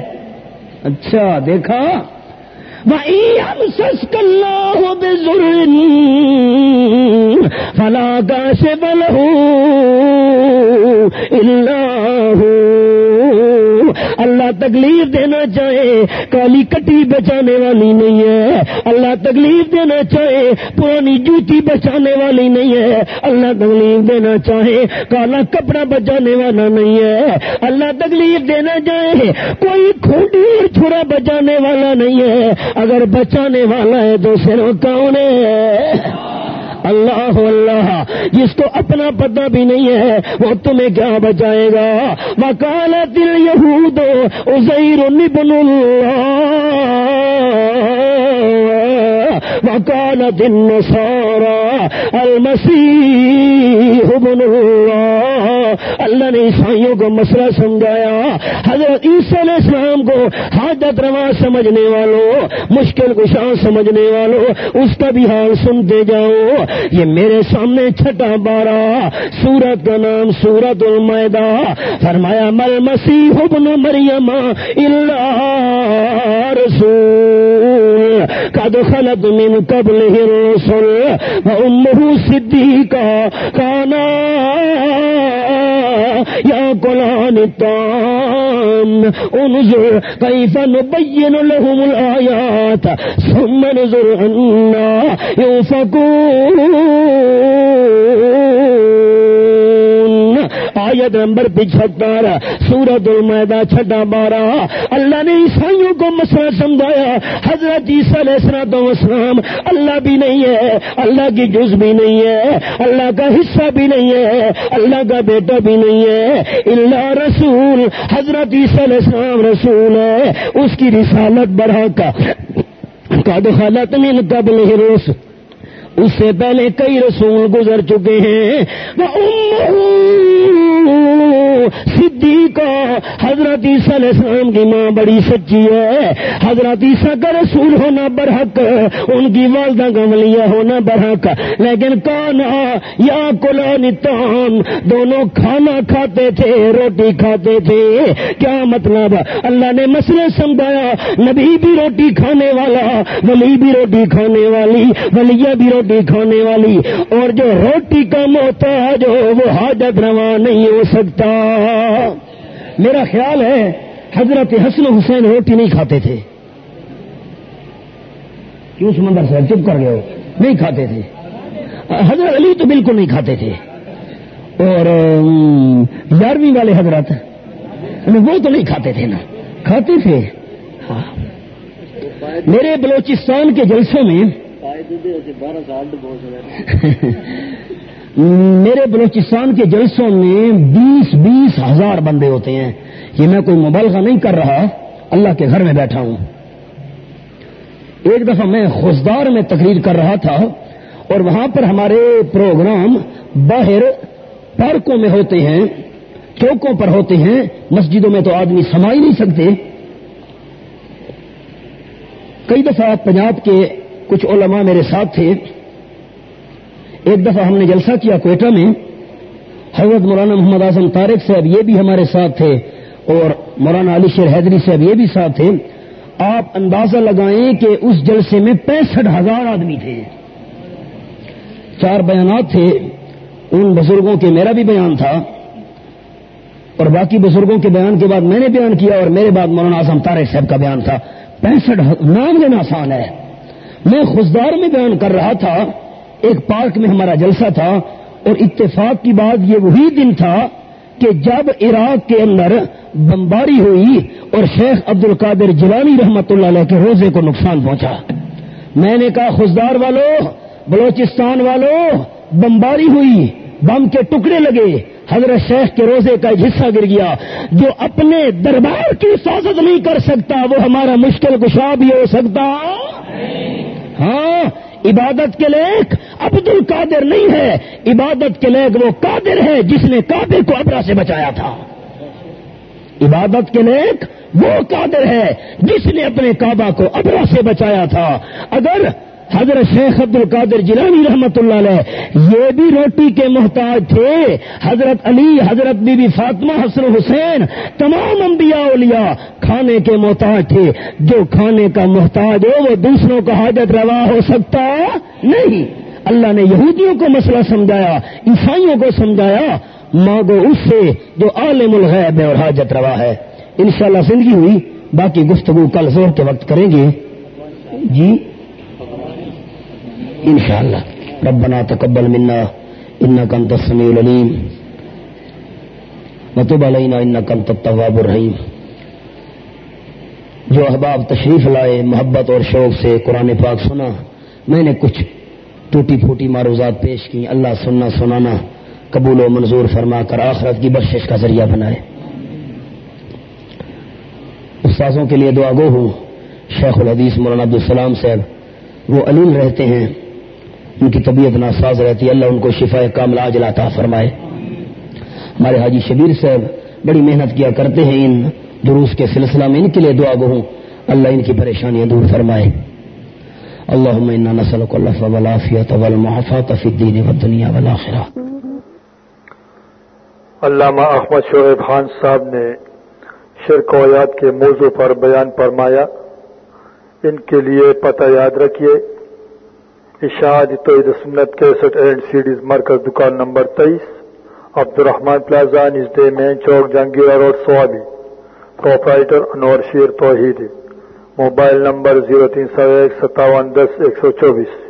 Speaker 2: اچھا دیکھا؟ اللہ بزر فلا کاشف له اللہ اللہ تکلیف دینا چاہے، کالی کٹی بچانے والی نہیں ہے۔ اللہ تکلیف دینا چاہے، پرانی جوتی بچانے والی نہیں ہے۔ اللہ تکلیف دینا چاہے، کالا کپڑا بچانے والا نہیں ہے۔ اللہ تکلیف دینا چاہے، کوئی کھوٹی اور چھڑا بچانے والا نہیں ہے۔ اگر بچانے والا ہے تو صرف کون ہے؟ اللہ اللہ، جس کو اپنا پتہ بھی نہیں ہے، وہ تمہیں کیا بچائے گا؟ وکالت یہود ازیر ابن اللہ وکالت النصارى المسیح ابن اللہ اللہ نے عیسائیوں کو مسئلہ سمجھایا حضرت عیسی علیہ السلام کو حاجت روا سمجھنے والوں مشکل کشاں سمجھنے والوں اس کا بھی حال سنتے جاؤ۔ یہ میرے سامنے چھٹا بارہ، سورت کا نام سورت المیدہ فرمایا، مل مسیح ابن مریم اللہ رسول، قد خلط من قبله الرسل وأمه صديقا كانا يأكلان الطعام انظر كيف نبين لهم الآيات ثم نظر أنا يوفقون آیت نمبر پچہتر سورت المیدہ چھٹا بارہ۔ اللہ نے عیسائیوں کو مسئلہ سمجھایا۔ حضرت عیسیٰ علیہ السلام اسلام اللہ بھی نہیں ہے، اللہ کی جز بھی نہیں ہے، اللہ کا حصہ بھی نہیں ہے، اللہ کا بیٹا بھی نہیں ہے۔ اللہ رسول، حضرت عیسیٰ علیہ السلام رسول ہے۔ اس کی رسالت بڑھا کا۔ قد خلط من قبل روس اس سے پہلے کئی رسول گزر چکے ہیں۔ صدیقہ حضرت عیسیٰ علیہ السلام کی ماں بڑی سچی ہے۔ حضرت عیسیٰ کا رسول ہونا برحق، ان کی والدہ کا ولیہ ہونا برحق۔ لیکن کون یا کلا نتان دونوں کھانا کھاتے تھے، روٹی کھاتے تھے۔ کیا مطلب؟ اللہ نے مسئلے سمجھایا، نبی بھی روٹی کھانے والا، ولی بھی روٹی کھانے والی ولیہ بھی روٹی کھانے والی۔ اور جو روٹی کا محتاج ہو، وہ حاجت روا نہیں ہو سکتا۔ میرا خیال ہے حضرت حسن حسین روٹی نہیں کھاتے تھے۔ کیوں سمندر سے؟ چپ کر گئے ہو۔ نہیں کھاتے تھے۔ حضرت علی تو بالکل نہیں کھاتے تھے۔ اور یارویں والے حضرت وہ تو نہیں کھاتے تھے نا۔ کھاتے تھے۔ ہاں۔ میرے بلوچستان کے جلسوں میں میرے بلوچستان کے جلسوں میں بیس بیس ہزار بندے ہوتے ہیں۔ یہ میں کوئی مبالغہ نہیں کر رہا، اللہ کے گھر میں بیٹھا ہوں۔ ایک دفعہ میں خوشدار میں تقریر کر رہا تھا اور وہاں پر ہمارے پروگرام باہر پارکوں میں ہوتے ہیں، چوکوں پر ہوتے ہیں۔ مسجدوں میں تو آدمی سما ہی نہیں سکتے۔ کئی دفعہ پنجاب کے کچھ علماء میرے ساتھ تھے۔ ایک دفعہ ہم نے جلسہ کیا کوئٹہ میں۔ حضرت مولانا محمد اعظم طارق صاحب یہ بھی ہمارے ساتھ تھے اور مولانا علی شیر حیدری صاحب یہ بھی ساتھ تھے۔ آپ اندازہ لگائیں کہ اس جلسے میں پینسٹھ ہزار آدمی تھے۔ چار بیانات تھے۔ ان بزرگوں کے میرا بھی بیان تھا۔ اور باقی بزرگوں کے بیان کے بعد میں نے بیان کیا اور میرے بعد مولانا اعظم طارق صاحب کا بیان تھا۔ پینسٹھ نام لینا آسان ہے۔ میں خوشدار میں بیان کر رہا تھا۔ ایک پارک میں ہمارا جلسہ تھا اور اتفاق کی بات یہ وہی دن تھا کہ جب عراق کے اندر بمباری ہوئی اور شیخ عبد القادر جلانی رحمت اللہ علیہ کے روزے کو نقصان پہنچا۔ میں نے کہا، خوشدار والوں بلوچستان والوں بمباری ہوئی، بم کے ٹکڑے لگے۔ حضرت شیخ کے روزے کا ایک حصہ گر گیا۔ جو اپنے دربار کی حفاظت نہیں کر سکتا، وہ ہمارا مشکل کشا بھی ہو سکتا۔ ہاں عبادت کے لیک عبد القادر نہیں ہے۔ عبادت کے لیک وہ قادر ہے جس نے قادر کو ابرا سے بچایا تھا۔ عبادت کے لیک وہ قادر ہے جس نے اپنے کعبہ کو ابرا سے بچایا تھا۔ اگر حضرت شیخ عبد القادر جیلانی رحمت اللہ علیہ، یہ بھی روٹی کے محتاج تھے۔ حضرت علی، حضرت بی بی فاطمہ، حسن حسین، تمام انبیاء اولیاء کھانے کے محتاج تھے۔ جو کھانے کا محتاج ہو، وہ دوسروں کا حاجت روا ہو سکتا نہیں۔ اللہ نے یہودیوں کو مسئلہ سمجھایا، عیسائیوں کو سمجھایا، مانگو اس سے جو عالم الغیب ہے اور حاجت روا ہے۔ انشاءاللہ زندگی ہوئی، باقی گفتگو کل زور کے وقت کریں گے۔ جی؟ انشاءاللہ۔ ربنا تقبل منا انك انت السميع العليم وتب علينا انك انت التواب الرحيم جو احباب تشریف لائے، محبت اور شوق سے قرآن پاک سنا، میں نے کچھ ٹوٹی پھوٹی معروضات پیش کی اللہ سننا سنانا، قبول و منظور فرما کر آخرت کی بخشش کا ذریعہ بنائے۔ استاذوں کے لیے دعا گو ہوں، شیخ الحدیث مولانا عبدالسلام صاحب، وہ علیل رہتے ہیں۔ ان کی طبیعت ناساز رہتی ہے، اللہ ان کو شفا کامل عاجل عطا فرمائے۔ ہمارے حاجی شبیر صاحب بڑی محنت کیا کرتے ہیں ان دروس کے سلسلہ میں، ان کے لیے دعا گو ہوں اللہ ان کی پریشانیاں دور فرمائے۔ اللہ نسل کو اللہ ولافیت والمعافات فی الدین والدنیا والآخرہ۔
Speaker 1: علامہ احمد شعیب خان صاحب نے شرک و یاد کے موضوع پر بیان فرمایا۔ ان کے لیے پتہ یاد رکھیے۔ اشاد توحید سنت کیسٹ اینڈ سیڈیز مرکز دکان نمبر تیئیس عبدالرحمان پلازا، نژدے مین چوک، Jahangira road Swabi proprietor Anwar Sher Tauhid. Mobile number zero تین سو ایک ستاون دس ایک سو چوبیس۔